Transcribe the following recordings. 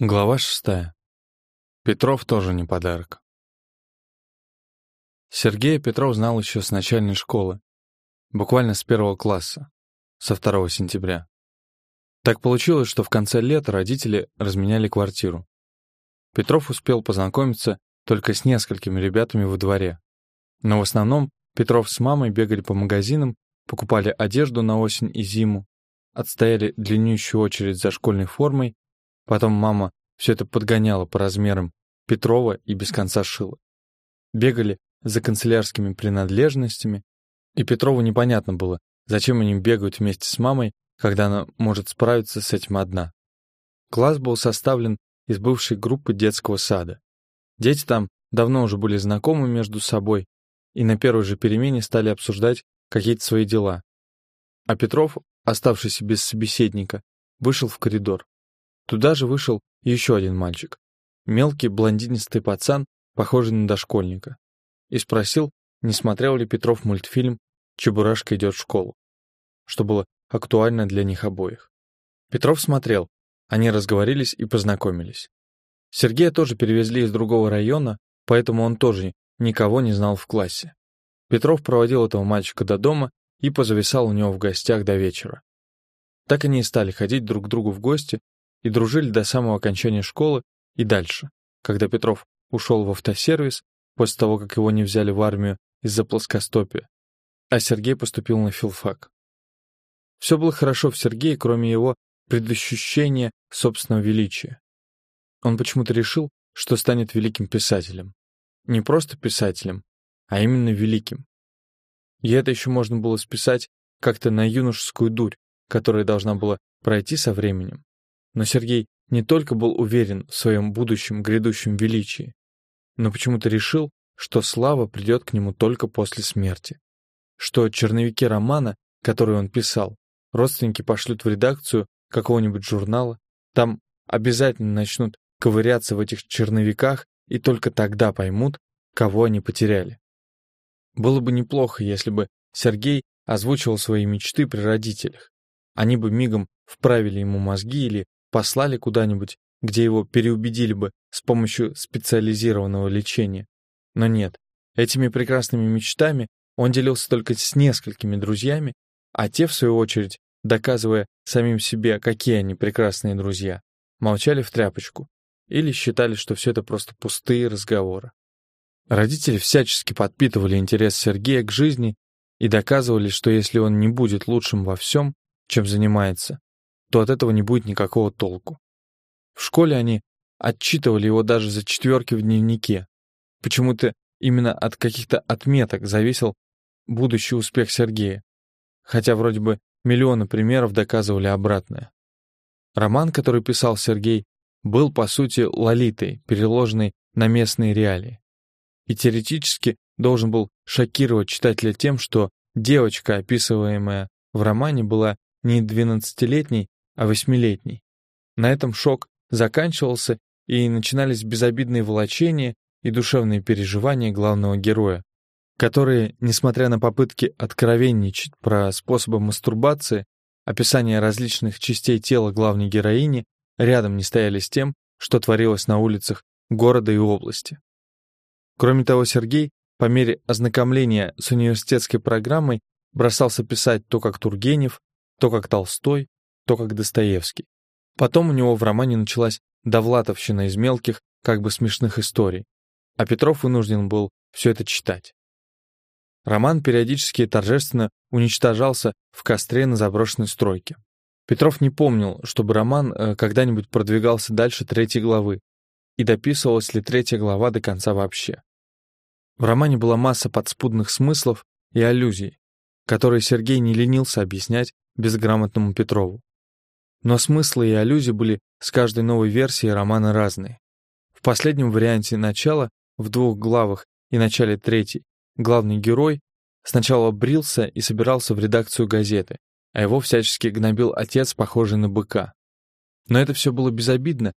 Глава шестая. Петров тоже не подарок. Сергея Петров знал еще с начальной школы, буквально с первого класса, со 2 сентября. Так получилось, что в конце лета родители разменяли квартиру. Петров успел познакомиться только с несколькими ребятами во дворе. Но в основном Петров с мамой бегали по магазинам, покупали одежду на осень и зиму, отстояли длиннющую очередь за школьной формой Потом мама все это подгоняла по размерам Петрова и без конца шила. Бегали за канцелярскими принадлежностями, и Петрову непонятно было, зачем они бегают вместе с мамой, когда она может справиться с этим одна. Класс был составлен из бывшей группы детского сада. Дети там давно уже были знакомы между собой и на первой же перемене стали обсуждать какие-то свои дела. А Петров, оставшийся без собеседника, вышел в коридор. Туда же вышел еще один мальчик. Мелкий блондинистый пацан, похожий на дошкольника. И спросил, не смотрел ли Петров мультфильм «Чебурашка идет в школу», что было актуально для них обоих. Петров смотрел, они разговорились и познакомились. Сергея тоже перевезли из другого района, поэтому он тоже никого не знал в классе. Петров проводил этого мальчика до дома и позависал у него в гостях до вечера. Так они и стали ходить друг к другу в гости, и дружили до самого окончания школы и дальше, когда Петров ушел в автосервис после того, как его не взяли в армию из-за плоскостопия, а Сергей поступил на филфак. Все было хорошо в Сергее, кроме его предощущения собственного величия. Он почему-то решил, что станет великим писателем. Не просто писателем, а именно великим. И это еще можно было списать как-то на юношескую дурь, которая должна была пройти со временем. Но Сергей не только был уверен в своем будущем грядущем величии, но почему-то решил, что слава придет к нему только после смерти. Что черновики романа, которые он писал, родственники пошлют в редакцию какого-нибудь журнала, там обязательно начнут ковыряться в этих черновиках и только тогда поймут, кого они потеряли. Было бы неплохо, если бы Сергей озвучивал свои мечты при родителях. Они бы мигом вправили ему мозги или послали куда-нибудь, где его переубедили бы с помощью специализированного лечения. Но нет, этими прекрасными мечтами он делился только с несколькими друзьями, а те, в свою очередь, доказывая самим себе, какие они прекрасные друзья, молчали в тряпочку или считали, что все это просто пустые разговоры. Родители всячески подпитывали интерес Сергея к жизни и доказывали, что если он не будет лучшим во всем, чем занимается, то от этого не будет никакого толку. В школе они отчитывали его даже за четверки в дневнике. Почему-то именно от каких-то отметок зависел будущий успех Сергея, хотя вроде бы миллионы примеров доказывали обратное. Роман, который писал Сергей, был, по сути, лолитой, переложенной на местные реалии. И теоретически должен был шокировать читателя тем, что девочка, описываемая в романе, была не двенадцатилетней, а восьмилетний. На этом шок заканчивался, и начинались безобидные волочения и душевные переживания главного героя, которые, несмотря на попытки откровенничать про способы мастурбации, описание различных частей тела главной героини рядом не стояли с тем, что творилось на улицах города и области. Кроме того, Сергей, по мере ознакомления с университетской программой, бросался писать то как Тургенев, то как Толстой, то как Достоевский. Потом у него в романе началась довлатовщина из мелких, как бы смешных историй, а Петров вынужден был все это читать. Роман периодически и торжественно уничтожался в костре на заброшенной стройке. Петров не помнил, чтобы роман э, когда-нибудь продвигался дальше третьей главы, и дописывалась ли третья глава до конца вообще. В романе была масса подспудных смыслов и аллюзий, которые Сергей не ленился объяснять безграмотному Петрову. Но смыслы и аллюзии были с каждой новой версией романа разные. В последнем варианте начала, в двух главах и начале третьей, главный герой сначала брился и собирался в редакцию газеты, а его всячески гнобил отец, похожий на быка. Но это все было безобидно,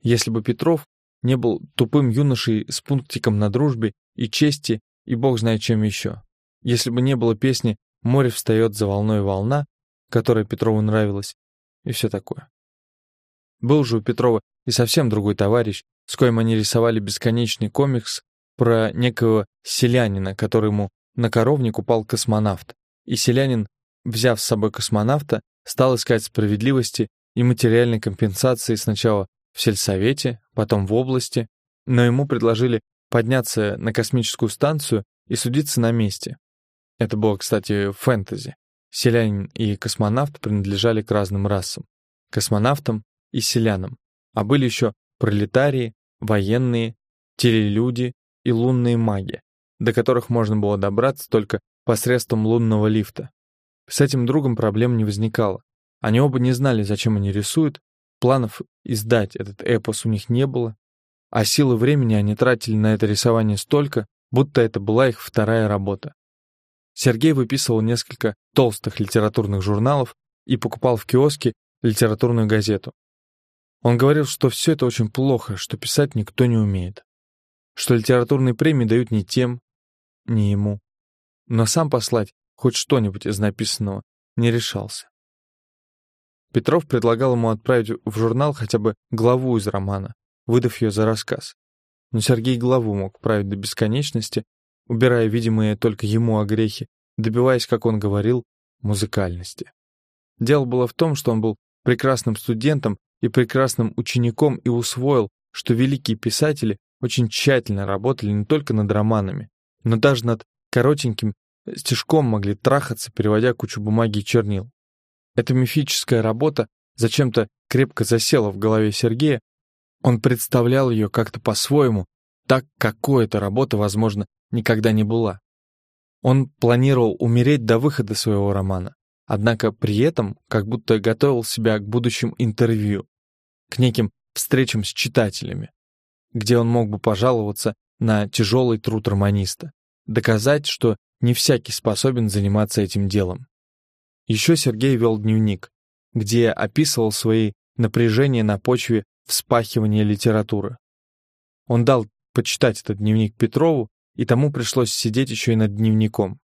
если бы Петров не был тупым юношей с пунктиком на дружбе и чести и бог знает чем еще. Если бы не было песни «Море встает за волной волна», которая Петрову нравилась, и все такое. Был же у Петрова и совсем другой товарищ, с коим они рисовали бесконечный комикс про некого селянина, которому на коровник упал космонавт. И селянин, взяв с собой космонавта, стал искать справедливости и материальной компенсации сначала в сельсовете, потом в области, но ему предложили подняться на космическую станцию и судиться на месте. Это было, кстати, фэнтези. Селянин и космонавт принадлежали к разным расам. Космонавтам и селянам. А были еще пролетарии, военные, телелюди и лунные маги, до которых можно было добраться только посредством лунного лифта. С этим другом проблем не возникало. Они оба не знали, зачем они рисуют, планов издать этот эпос у них не было, а силы времени они тратили на это рисование столько, будто это была их вторая работа. Сергей выписывал несколько толстых литературных журналов и покупал в киоске литературную газету. Он говорил, что все это очень плохо, что писать никто не умеет, что литературные премии дают не тем, не ему. Но сам послать хоть что-нибудь из написанного не решался. Петров предлагал ему отправить в журнал хотя бы главу из романа, выдав ее за рассказ. Но Сергей главу мог править до бесконечности, убирая видимые только ему огрехи, добиваясь, как он говорил, музыкальности. Дело было в том, что он был прекрасным студентом и прекрасным учеником и усвоил, что великие писатели очень тщательно работали не только над романами, но даже над коротеньким стишком могли трахаться, переводя кучу бумаги и чернил. Эта мифическая работа зачем-то крепко засела в голове Сергея, он представлял ее как-то по-своему, так, какой эта работа, возможно, никогда не была. Он планировал умереть до выхода своего романа, однако при этом как будто готовил себя к будущим интервью, к неким встречам с читателями, где он мог бы пожаловаться на тяжелый труд романиста, доказать, что не всякий способен заниматься этим делом. Еще Сергей вел дневник, где описывал свои напряжения на почве вспахивания литературы. Он дал почитать этот дневник Петрову, и тому пришлось сидеть еще и над дневником.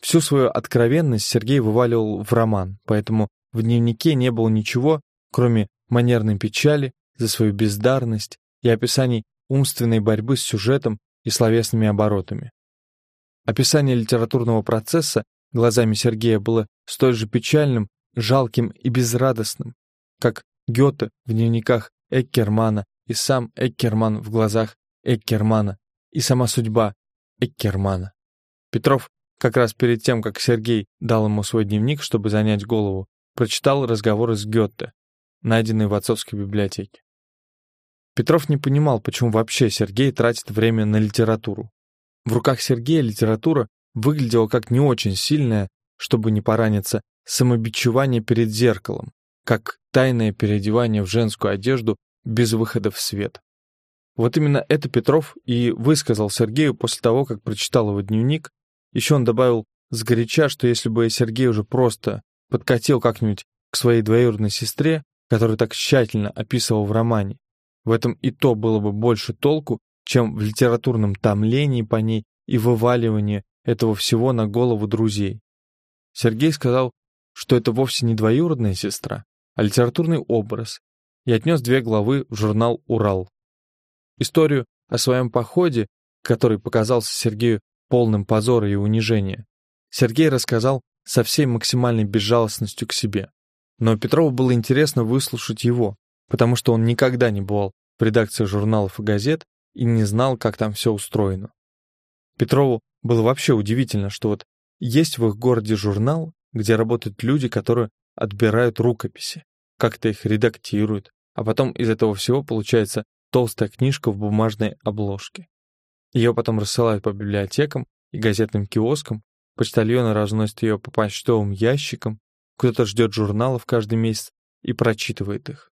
Всю свою откровенность Сергей вываливал в роман, поэтому в дневнике не было ничего, кроме манерной печали за свою бездарность и описаний умственной борьбы с сюжетом и словесными оборотами. Описание литературного процесса глазами Сергея было столь же печальным, жалким и безрадостным, как Гёте в дневниках Эккермана и сам Эккерман в глазах Эккермана и сама судьба Эккермана. Петров как раз перед тем, как Сергей дал ему свой дневник, чтобы занять голову, прочитал разговоры с Гёте, найденные в отцовской библиотеке. Петров не понимал, почему вообще Сергей тратит время на литературу. В руках Сергея литература выглядела как не очень сильное, чтобы не пораниться, самобичевание перед зеркалом, как тайное переодевание в женскую одежду без выхода в свет. Вот именно это Петров и высказал Сергею после того, как прочитал его дневник. Еще он добавил сгоряча, что если бы Сергей уже просто подкатил как-нибудь к своей двоюродной сестре, которую так тщательно описывал в романе, в этом и то было бы больше толку, чем в литературном томлении по ней и вываливании этого всего на голову друзей. Сергей сказал, что это вовсе не двоюродная сестра, а литературный образ, и отнес две главы в журнал «Урал». Историю о своем походе, который показался Сергею полным позора и унижения, Сергей рассказал со всей максимальной безжалостностью к себе. Но Петрову было интересно выслушать его, потому что он никогда не бывал в редакции журналов и газет и не знал, как там все устроено. Петрову было вообще удивительно, что вот есть в их городе журнал, где работают люди, которые отбирают рукописи, как-то их редактируют, а потом из этого всего получается толстая книжка в бумажной обложке. Ее потом рассылают по библиотекам и газетным киоскам, почтальоны разносят ее по почтовым ящикам, кто-то ждет журналов каждый месяц и прочитывает их.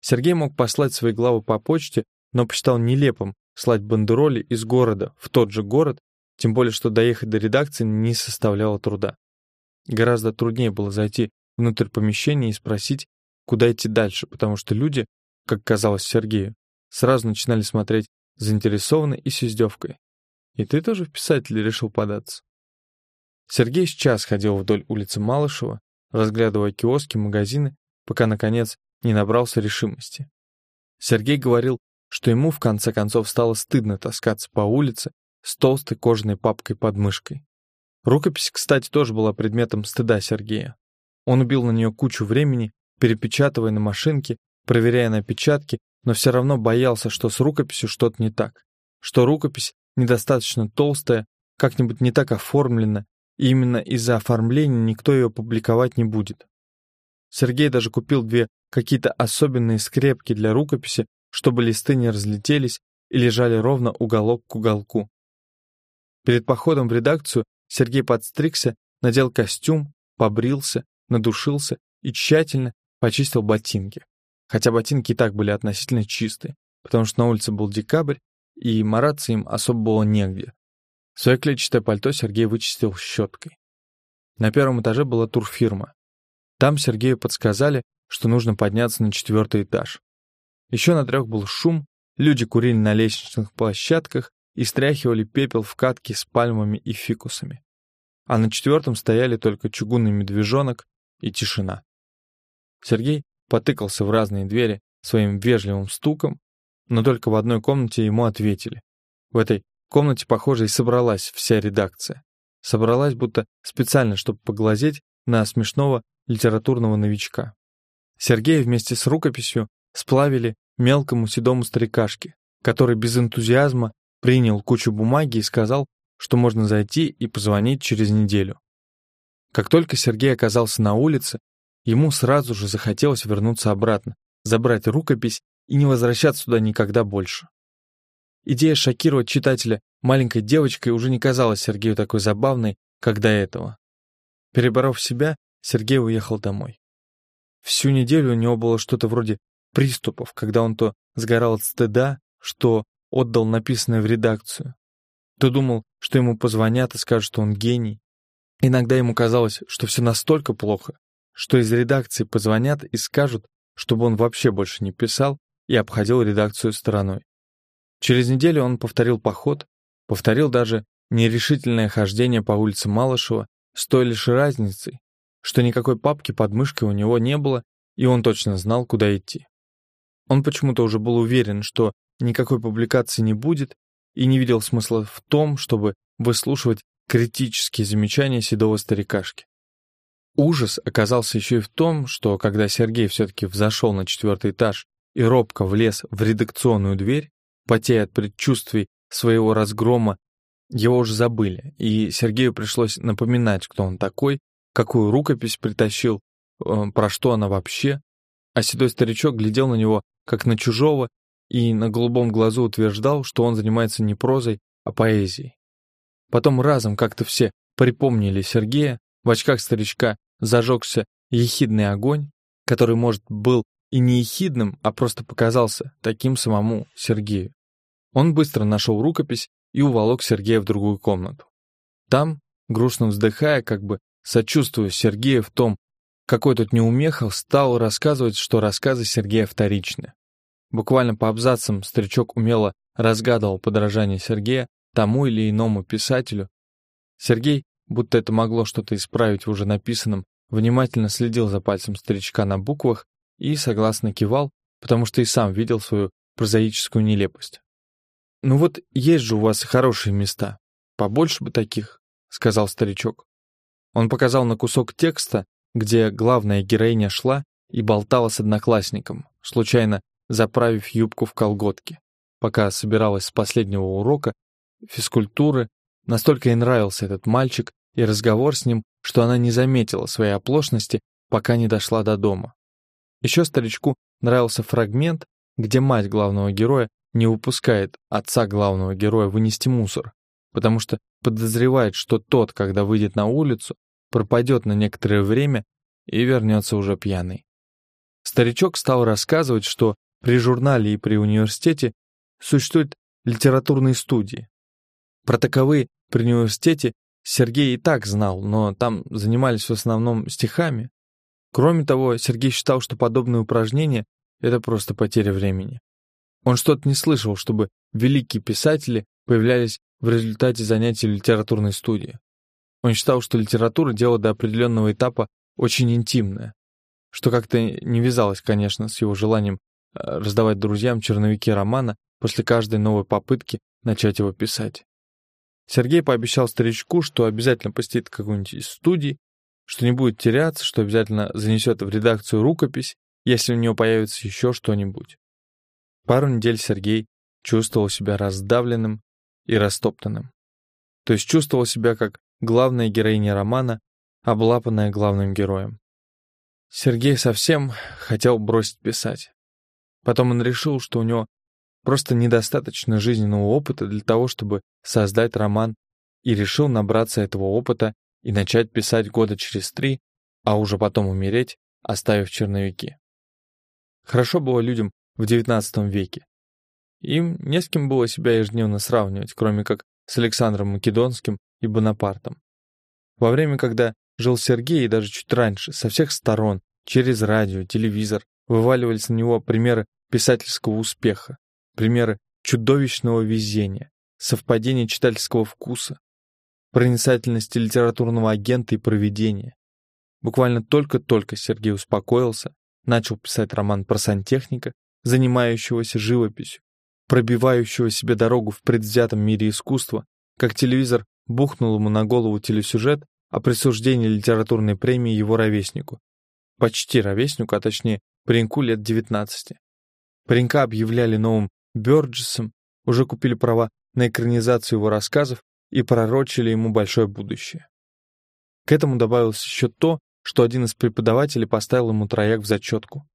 Сергей мог послать свои главы по почте, но посчитал нелепым слать бандероли из города в тот же город, тем более что доехать до редакции не составляло труда. Гораздо труднее было зайти внутрь помещения и спросить, куда идти дальше, потому что люди, как казалось Сергею, сразу начинали смотреть заинтересованно и с издевкой. И ты тоже в писатели решил податься? Сергей сейчас ходил вдоль улицы Малышева, разглядывая киоски, магазины, пока, наконец, не набрался решимости. Сергей говорил, что ему в конце концов стало стыдно таскаться по улице с толстой кожаной папкой под мышкой. Рукопись, кстати, тоже была предметом стыда Сергея. Он убил на нее кучу времени, перепечатывая на машинке, проверяя на печатки, но все равно боялся, что с рукописью что-то не так, что рукопись недостаточно толстая, как-нибудь не так оформлена, и именно из-за оформления никто ее публиковать не будет. Сергей даже купил две какие-то особенные скрепки для рукописи, чтобы листы не разлетелись и лежали ровно уголок к уголку. Перед походом в редакцию Сергей подстригся, надел костюм, побрился, надушился и тщательно почистил ботинки. Хотя ботинки и так были относительно чистые, потому что на улице был декабрь, и мараться им особо было негде. Свое клетчатое пальто Сергей вычистил щеткой. На первом этаже была турфирма. Там Сергею подсказали, что нужно подняться на четвертый этаж. Еще на трех был шум, люди курили на лестничных площадках и стряхивали пепел в катке с пальмами и фикусами. А на четвертом стояли только чугунный медвежонок и тишина. Сергей потыкался в разные двери своим вежливым стуком, но только в одной комнате ему ответили. В этой комнате, похоже, и собралась вся редакция. Собралась будто специально, чтобы поглазеть на смешного литературного новичка. Сергей вместе с рукописью сплавили мелкому седому старикашке, который без энтузиазма принял кучу бумаги и сказал, что можно зайти и позвонить через неделю. Как только Сергей оказался на улице, ему сразу же захотелось вернуться обратно, забрать рукопись и не возвращаться сюда никогда больше. Идея шокировать читателя маленькой девочкой уже не казалась Сергею такой забавной, как до этого. Переборов себя, Сергей уехал домой. Всю неделю у него было что-то вроде приступов, когда он то сгорал от стыда, что отдал написанное в редакцию, то думал, что ему позвонят и скажут, что он гений. Иногда ему казалось, что все настолько плохо, что из редакции позвонят и скажут, чтобы он вообще больше не писал и обходил редакцию стороной. Через неделю он повторил поход, повторил даже нерешительное хождение по улице Малышева с той лишь разницей, что никакой папки под мышкой у него не было, и он точно знал, куда идти. Он почему-то уже был уверен, что никакой публикации не будет, и не видел смысла в том, чтобы выслушивать критические замечания седого старикашки. Ужас оказался еще и в том, что когда Сергей все-таки взошел на четвертый этаж и робко влез в редакционную дверь, потея от предчувствий своего разгрома, его уже забыли, и Сергею пришлось напоминать, кто он такой, какую рукопись притащил, э, про что она вообще, а седой старичок глядел на него, как на чужого, и на голубом глазу утверждал, что он занимается не прозой, а поэзией. Потом разом как-то все припомнили Сергея, в очках старичка зажегся ехидный огонь, который, может, был и не ехидным, а просто показался таким самому Сергею. Он быстро нашел рукопись и уволок Сергея в другую комнату. Там, грустно вздыхая, как бы сочувствуя Сергею в том, какой тут неумехал, стал рассказывать, что рассказы Сергея вторичны. Буквально по абзацам старичок умело разгадывал подражание Сергея тому или иному писателю. Сергей, будто это могло что-то исправить в уже написанном, внимательно следил за пальцем старичка на буквах и согласно кивал, потому что и сам видел свою прозаическую нелепость. «Ну вот есть же у вас хорошие места. Побольше бы таких», — сказал старичок. Он показал на кусок текста, где главная героиня шла и болтала с одноклассником, случайно заправив юбку в колготки. Пока собиралась с последнего урока физкультуры, настолько ей нравился этот мальчик и разговор с ним, что она не заметила своей оплошности, пока не дошла до дома. Еще старичку нравился фрагмент, где мать главного героя не выпускает отца главного героя вынести мусор, потому что подозревает, что тот, когда выйдет на улицу, пропадет на некоторое время и вернется уже пьяный. Старичок стал рассказывать, что при журнале и при университете существуют литературные студии. Про таковые при университете Сергей и так знал, но там занимались в основном стихами. Кроме того, Сергей считал, что подобные упражнения — это просто потеря времени. Он что-то не слышал, чтобы великие писатели появлялись в результате занятий литературной студии. Он считал, что литература — дело до определенного этапа очень интимное, что как-то не вязалось, конечно, с его желанием раздавать друзьям черновики романа после каждой новой попытки начать его писать. Сергей пообещал старичку, что обязательно посетит какую-нибудь из студий, что не будет теряться, что обязательно занесет в редакцию рукопись, если у него появится еще что-нибудь. Пару недель Сергей чувствовал себя раздавленным и растоптанным. То есть чувствовал себя как главная героиня романа, облапанная главным героем. Сергей совсем хотел бросить писать. Потом он решил, что у него просто недостаточно жизненного опыта для того, чтобы создать роман, и решил набраться этого опыта и начать писать года через три, а уже потом умереть, оставив черновики. Хорошо было людям в XIX веке. Им не с кем было себя ежедневно сравнивать, кроме как с Александром Македонским и Бонапартом. Во время, когда жил Сергей, и даже чуть раньше, со всех сторон, через радио, телевизор, вываливались на него примеры писательского успеха, примеры чудовищного везения, совпадения читательского вкуса, проницательности литературного агента и проведения. Буквально только-только Сергей успокоился, начал писать роман про сантехника, занимающегося живописью, пробивающего себе дорогу в предвзятом мире искусства, как телевизор бухнул ему на голову телесюжет о присуждении литературной премии его ровеснику. Почти ровеснику, а точнее, пареньку лет 19. Паренька объявляли новым Бёрджесом, уже купили права на экранизацию его рассказов и пророчили ему большое будущее. К этому добавилось еще то, что один из преподавателей поставил ему трояк в зачетку.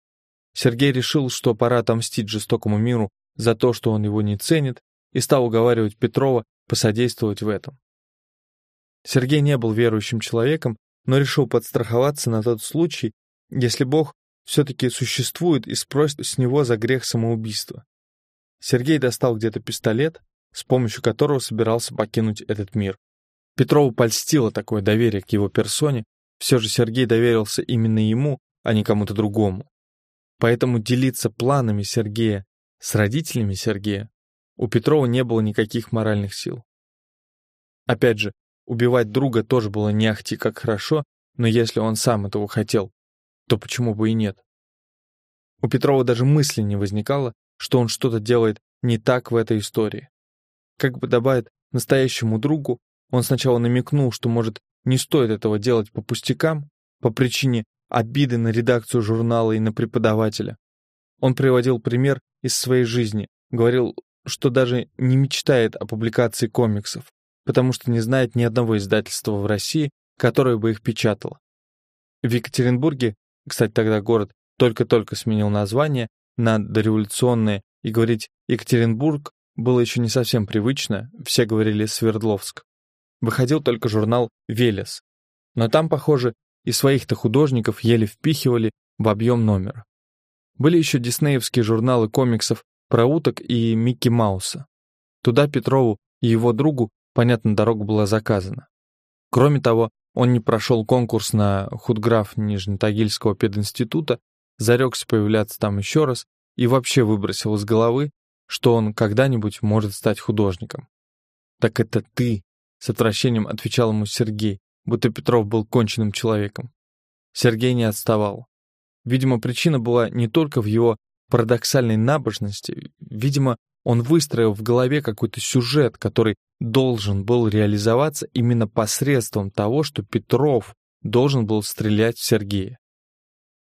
Сергей решил, что пора отомстить жестокому миру за то, что он его не ценит, и стал уговаривать Петрова посодействовать в этом. Сергей не был верующим человеком, но решил подстраховаться на тот случай, если Бог все-таки существует и спросит с него за грех самоубийства. Сергей достал где-то пистолет, с помощью которого собирался покинуть этот мир. Петрову польстило такое доверие к его персоне, все же Сергей доверился именно ему, а не кому-то другому. Поэтому делиться планами Сергея с родителями Сергея у Петрова не было никаких моральных сил. Опять же, убивать друга тоже было не ахти как хорошо, но если он сам этого хотел, то почему бы и нет? У Петрова даже мысли не возникало, что он что-то делает не так в этой истории. Как бы добавить настоящему другу, он сначала намекнул, что, может, не стоит этого делать по пустякам, по причине обиды на редакцию журнала и на преподавателя. Он приводил пример из своей жизни, говорил, что даже не мечтает о публикации комиксов, потому что не знает ни одного издательства в России, которое бы их печатало. В Екатеринбурге, кстати, тогда город только-только сменил название на дореволюционное, и говорить Екатеринбург было еще не совсем привычно, все говорили Свердловск. Выходил только журнал «Велес», но там, похоже, и своих-то художников еле впихивали в объем номера. Были еще диснеевские журналы комиксов про уток и Микки Мауса. Туда Петрову и его другу, понятно, дорога была заказана. Кроме того, он не прошел конкурс на худграф Нижнетагильского пединститута, зарекся появляться там еще раз и вообще выбросил из головы, что он когда-нибудь может стать художником. «Так это ты!» — с отвращением отвечал ему Сергей, будто Петров был конченным человеком. Сергей не отставал. Видимо, причина была не только в его парадоксальной набожности, видимо, он выстроил в голове какой-то сюжет, который должен был реализоваться именно посредством того, что Петров должен был стрелять в Сергея.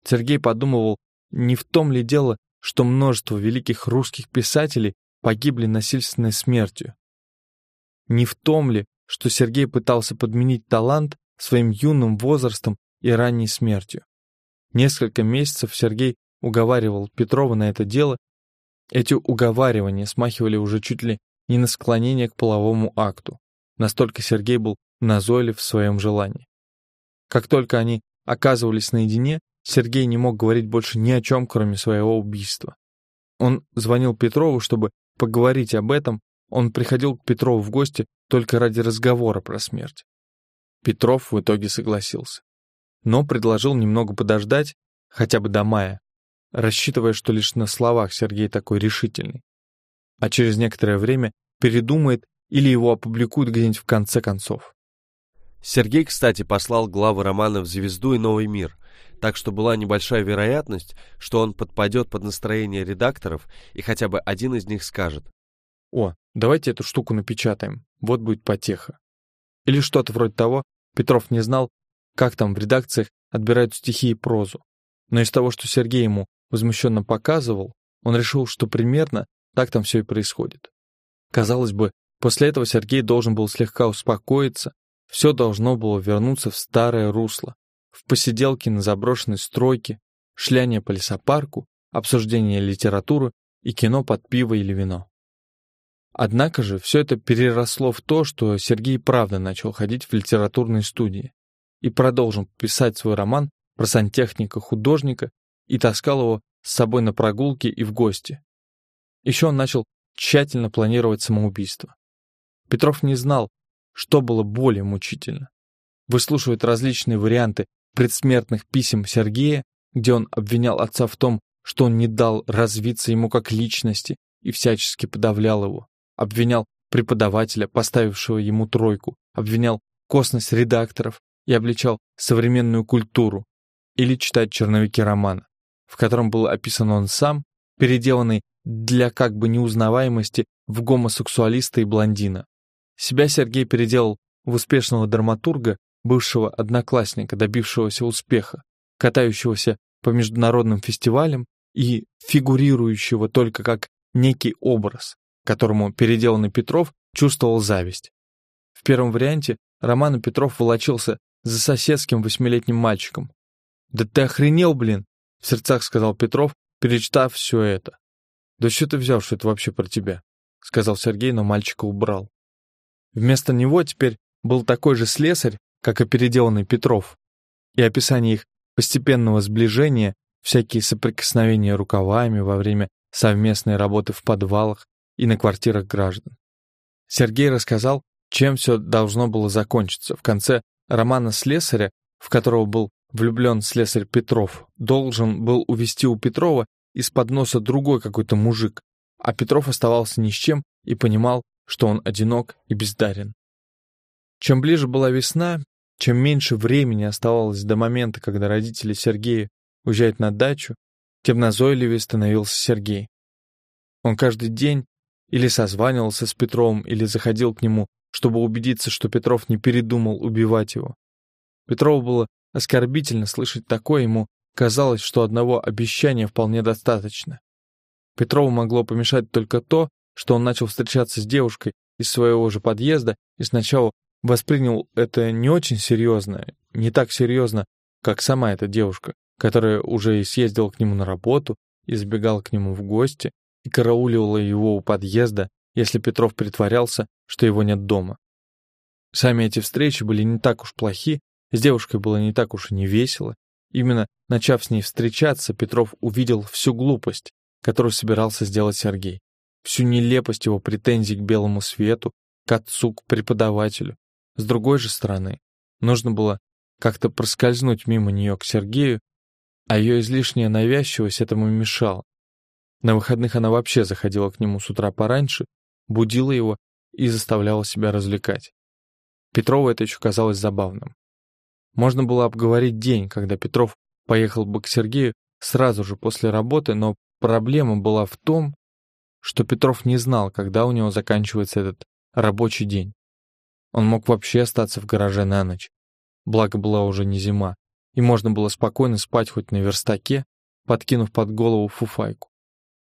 Сергей подумывал, не в том ли дело, что множество великих русских писателей погибли насильственной смертью. Не в том ли, что Сергей пытался подменить талант своим юным возрастом и ранней смертью. Несколько месяцев Сергей уговаривал Петрова на это дело. Эти уговаривания смахивали уже чуть ли не на склонение к половому акту. Настолько Сергей был назойлив в своем желании. Как только они оказывались наедине, Сергей не мог говорить больше ни о чем, кроме своего убийства. Он звонил Петрову, чтобы поговорить об этом, он приходил к Петрову в гости только ради разговора про смерть. Петров в итоге согласился. Но предложил немного подождать, хотя бы до мая, рассчитывая, что лишь на словах Сергей такой решительный. А через некоторое время передумает или его опубликуют где-нибудь в конце концов. Сергей, кстати, послал главы романа в «Звезду» и «Новый мир», так что была небольшая вероятность, что он подпадет под настроение редакторов, и хотя бы один из них скажет «О, давайте эту штуку напечатаем, вот будет потеха». Или что-то вроде того, Петров не знал, как там в редакциях отбирают стихи и прозу. Но из того, что Сергей ему возмущенно показывал, он решил, что примерно так там все и происходит. Казалось бы, после этого Сергей должен был слегка успокоиться, все должно было вернуться в старое русло, в посиделки на заброшенной стройке, шляние по лесопарку, обсуждение литературы и кино под пиво или вино. Однако же все это переросло в то, что Сергей правда начал ходить в литературные студии и продолжил писать свой роман про сантехника-художника и таскал его с собой на прогулки и в гости. Еще он начал тщательно планировать самоубийство. Петров не знал, что было более мучительно. Выслушивать различные варианты предсмертных писем Сергея, где он обвинял отца в том, что он не дал развиться ему как личности и всячески подавлял его, обвинял преподавателя, поставившего ему тройку, обвинял косность редакторов и обличал современную культуру, или читать черновики романа, в котором был описан он сам, переделанный для как бы неузнаваемости в гомосексуалиста и блондина. Себя Сергей переделал в успешного драматурга, бывшего одноклассника, добившегося успеха, катающегося по международным фестивалям и фигурирующего только как некий образ, которому переделанный Петров чувствовал зависть. В первом варианте Роман Петров волочился за соседским восьмилетним мальчиком. «Да ты охренел, блин!» — в сердцах сказал Петров, перечитав все это. «Да что ты взял, что это вообще про тебя?» — сказал Сергей, но мальчика убрал. Вместо него теперь был такой же слесарь, как и переделанный Петров, и описание их постепенного сближения, всякие соприкосновения рукавами во время совместной работы в подвалах и на квартирах граждан. Сергей рассказал, чем все должно было закончиться. В конце романа «Слесаря», в которого был влюблен слесарь Петров, должен был увести у Петрова из-под носа другой какой-то мужик, а Петров оставался ни с чем и понимал, что он одинок и бездарен. Чем ближе была весна, чем меньше времени оставалось до момента, когда родители Сергея уезжают на дачу, тем назойливее становился Сергей. Он каждый день или созванивался с Петровым, или заходил к нему, чтобы убедиться, что Петров не передумал убивать его. Петрову было оскорбительно слышать такое, ему казалось, что одного обещания вполне достаточно. Петрову могло помешать только то, что он начал встречаться с девушкой из своего же подъезда и сначала воспринял это не очень серьезно, не так серьезно, как сама эта девушка, которая уже и съездила к нему на работу, и сбегала к нему в гости, и карауливала его у подъезда, если Петров притворялся, что его нет дома. Сами эти встречи были не так уж плохи, с девушкой было не так уж и не весело. Именно начав с ней встречаться, Петров увидел всю глупость, которую собирался сделать Сергей, всю нелепость его претензий к белому свету, к отцу, к преподавателю. С другой же стороны, нужно было как-то проскользнуть мимо нее к Сергею, а ее излишняя навязчивость этому мешала. На выходных она вообще заходила к нему с утра пораньше, будила его и заставляла себя развлекать. Петрову это еще казалось забавным. Можно было обговорить день, когда Петров поехал бы к Сергею сразу же после работы, но проблема была в том, что Петров не знал, когда у него заканчивается этот рабочий день. Он мог вообще остаться в гараже на ночь. Благо была уже не зима, и можно было спокойно спать хоть на верстаке, подкинув под голову фуфайку.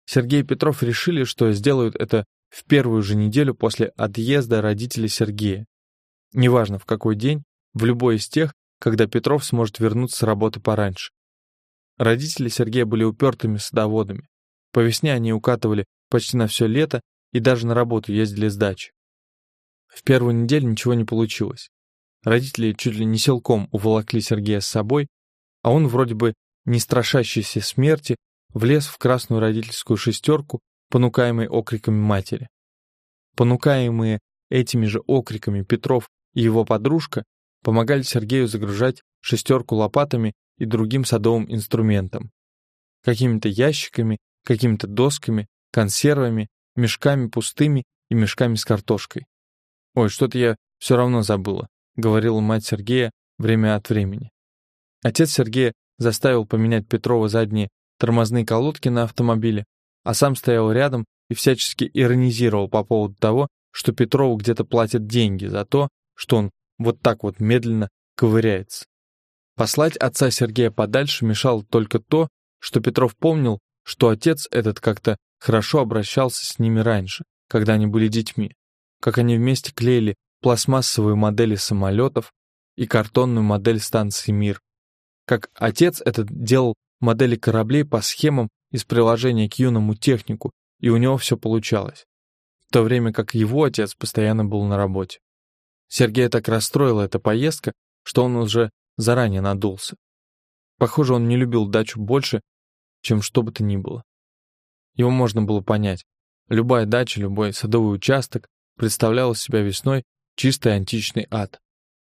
Сергей и Петров решили, что сделают это в первую же неделю после отъезда родителей Сергея. Неважно в какой день, в любой из тех, когда Петров сможет вернуться с работы пораньше. Родители Сергея были упертыми садоводами. По весне они укатывали почти на все лето и даже на работу ездили с дачи. В первую неделю ничего не получилось. Родители чуть ли не силком уволокли Сергея с собой, а он вроде бы не страшащийся смерти влез в красную родительскую шестерку, понукаемый окриками матери. Понукаемые этими же окриками Петров и его подружка помогали Сергею загружать шестерку лопатами и другим садовым инструментом. Какими-то ящиками, какими-то досками, консервами, мешками пустыми и мешками с картошкой. Ой, что-то я все равно забыла. — говорила мать Сергея время от времени. Отец Сергея заставил поменять Петрова задние тормозные колодки на автомобиле, а сам стоял рядом и всячески иронизировал по поводу того, что Петрову где-то платят деньги за то, что он вот так вот медленно ковыряется. Послать отца Сергея подальше мешало только то, что Петров помнил, что отец этот как-то хорошо обращался с ними раньше, когда они были детьми, как они вместе клеили пластмассовые модели самолетов и картонную модель станции «Мир», как отец этот делал модели кораблей по схемам из приложения к юному технику, и у него все получалось, в то время как его отец постоянно был на работе. Сергея так расстроила эта поездка, что он уже заранее надулся. Похоже, он не любил дачу больше, чем что бы то ни было. Его можно было понять. Любая дача, любой садовый участок представлял из себя весной чистый античный ад.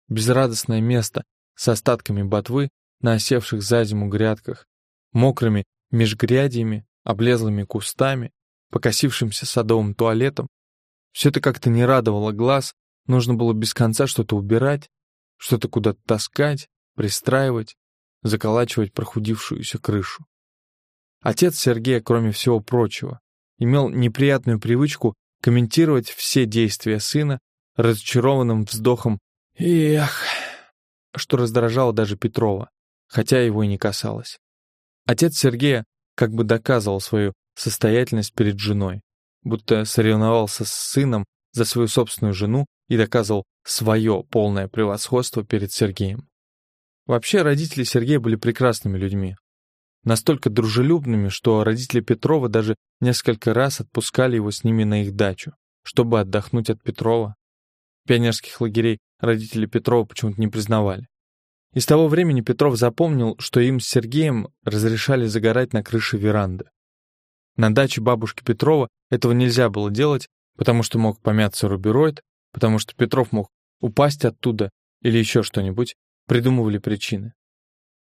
Безрадостное место с остатками ботвы на осевших за зиму грядках, мокрыми межгрядьями, облезлыми кустами, покосившимся садовым туалетом. Все это как-то не радовало глаз, нужно было без конца что-то убирать, что-то куда-то таскать, пристраивать, заколачивать прохудившуюся крышу. Отец Сергея, кроме всего прочего, имел неприятную привычку комментировать все действия сына разочарованным вздохом «Эх», что раздражало даже Петрова, хотя его и не касалось. Отец Сергея как бы доказывал свою состоятельность перед женой, будто соревновался с сыном за свою собственную жену и доказывал свое полное превосходство перед Сергеем. Вообще, родители Сергея были прекрасными людьми. Настолько дружелюбными, что родители Петрова даже несколько раз отпускали его с ними на их дачу, чтобы отдохнуть от Петрова. Пионерских лагерей родители Петрова почему-то не признавали. И с того времени Петров запомнил, что им с Сергеем разрешали загорать на крыше веранды. На даче бабушки Петрова этого нельзя было делать, потому что мог помяться рубероид, потому что Петров мог упасть оттуда или еще что-нибудь, придумывали причины.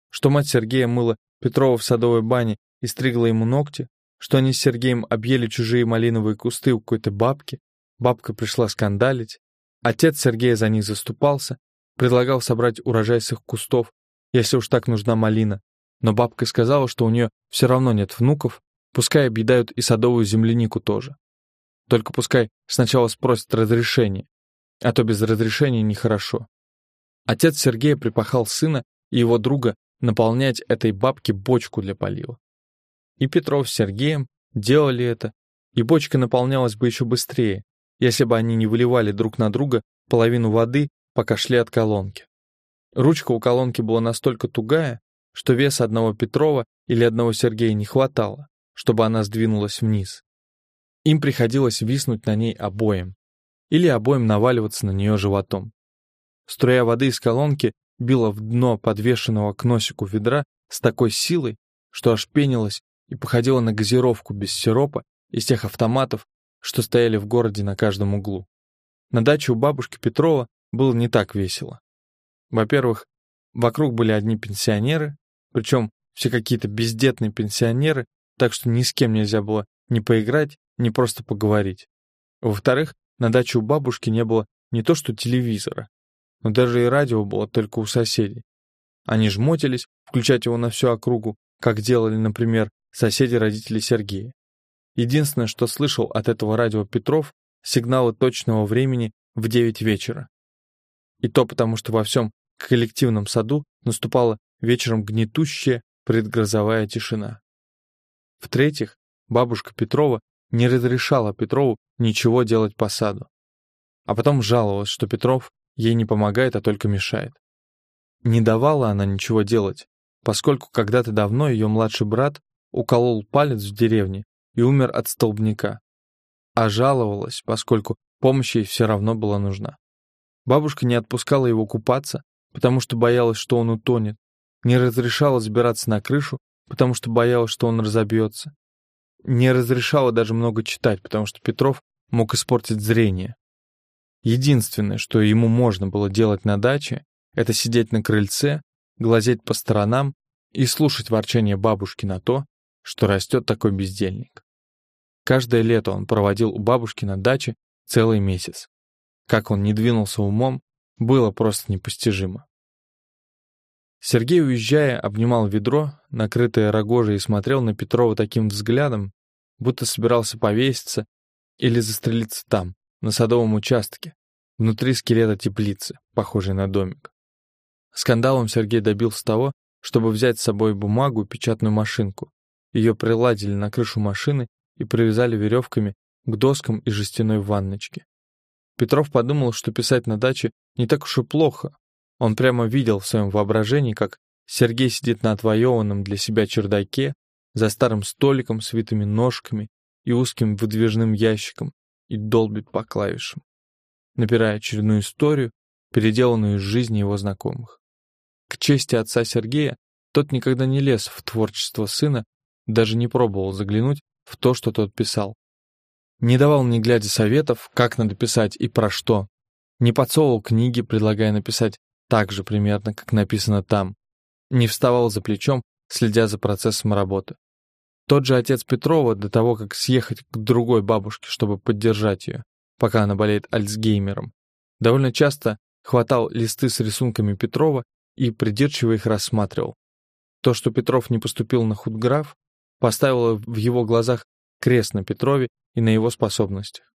Что мать Сергея мыла Петрова в садовой бане и стригла ему ногти, что они с Сергеем объели чужие малиновые кусты у какой-то бабки, бабка пришла скандалить, отец Сергея за них заступался, предлагал собрать урожай с их кустов, если уж так нужна малина, но бабка сказала, что у нее все равно нет внуков, пускай объедают и садовую землянику тоже. Только пускай сначала спросят разрешение, а то без разрешения нехорошо. Отец Сергея припахал сына и его друга наполнять этой бабке бочку для полива. И Петров с Сергеем делали это, и бочка наполнялась бы еще быстрее, если бы они не выливали друг на друга половину воды, пока шли от колонки. Ручка у колонки была настолько тугая, что веса одного Петрова или одного Сергея не хватало, чтобы она сдвинулась вниз. Им приходилось виснуть на ней обоим, или обоим наваливаться на нее животом. Струя воды из колонки била в дно подвешенного к носику ведра с такой силой, что аж пенилась и походила на газировку без сиропа из тех автоматов, что стояли в городе на каждом углу. На даче у бабушки Петрова было не так весело. Во-первых, вокруг были одни пенсионеры, причем все какие-то бездетные пенсионеры, так что ни с кем нельзя было ни поиграть, ни просто поговорить. Во-вторых, на даче у бабушки не было не то что телевизора, но даже и радио было только у соседей. Они жмотились, включать его на всю округу, как делали, например, соседи родителей Сергея. Единственное, что слышал от этого радио Петров, сигналы точного времени в 9 вечера. И то потому, что во всем коллективном саду наступала вечером гнетущая предгрозовая тишина. В-третьих, бабушка Петрова не разрешала Петрову ничего делать по саду. А потом жаловалась, что Петров ей не помогает, а только мешает. Не давала она ничего делать, поскольку когда-то давно ее младший брат уколол палец в деревне и умер от столбняка. А жаловалась, поскольку помощь ей все равно была нужна. Бабушка не отпускала его купаться, потому что боялась, что он утонет, не разрешала забираться на крышу, потому что боялась, что он разобьется, не разрешала даже много читать, потому что Петров мог испортить зрение. Единственное, что ему можно было делать на даче, это сидеть на крыльце, глазеть по сторонам и слушать ворчание бабушки на то, что растет такой бездельник. Каждое лето он проводил у бабушки на даче целый месяц. Как он не двинулся умом, было просто непостижимо. Сергей, уезжая, обнимал ведро, накрытое рогожей, и смотрел на Петрова таким взглядом, будто собирался повеситься или застрелиться там, на садовом участке, внутри скелета теплицы, похожей на домик. Скандалом Сергей добился того, чтобы взять с собой бумагу и печатную машинку. Ее приладили на крышу машины и привязали веревками к доскам и жестяной ванночке. Петров подумал, что писать на даче не так уж и плохо, он прямо видел в своем воображении, как Сергей сидит на отвоеванном для себя чердаке, за старым столиком с витыми ножками и узким выдвижным ящиком и долбит по клавишам, напирая очередную историю, переделанную из жизни его знакомых. К чести отца Сергея, тот никогда не лез в творчество сына, даже не пробовал заглянуть в то, что тот писал. Не давал ни глядя советов, как надо писать и про что. Не подсовывал книги, предлагая написать так же примерно, как написано там. Не вставал за плечом, следя за процессом работы. Тот же отец Петрова, до того, как съехать к другой бабушке, чтобы поддержать ее, пока она болеет Альцгеймером, довольно часто хватал листы с рисунками Петрова и придирчиво их рассматривал. То, что Петров не поступил на худграф, поставило в его глазах крест на Петрове и на его способностях.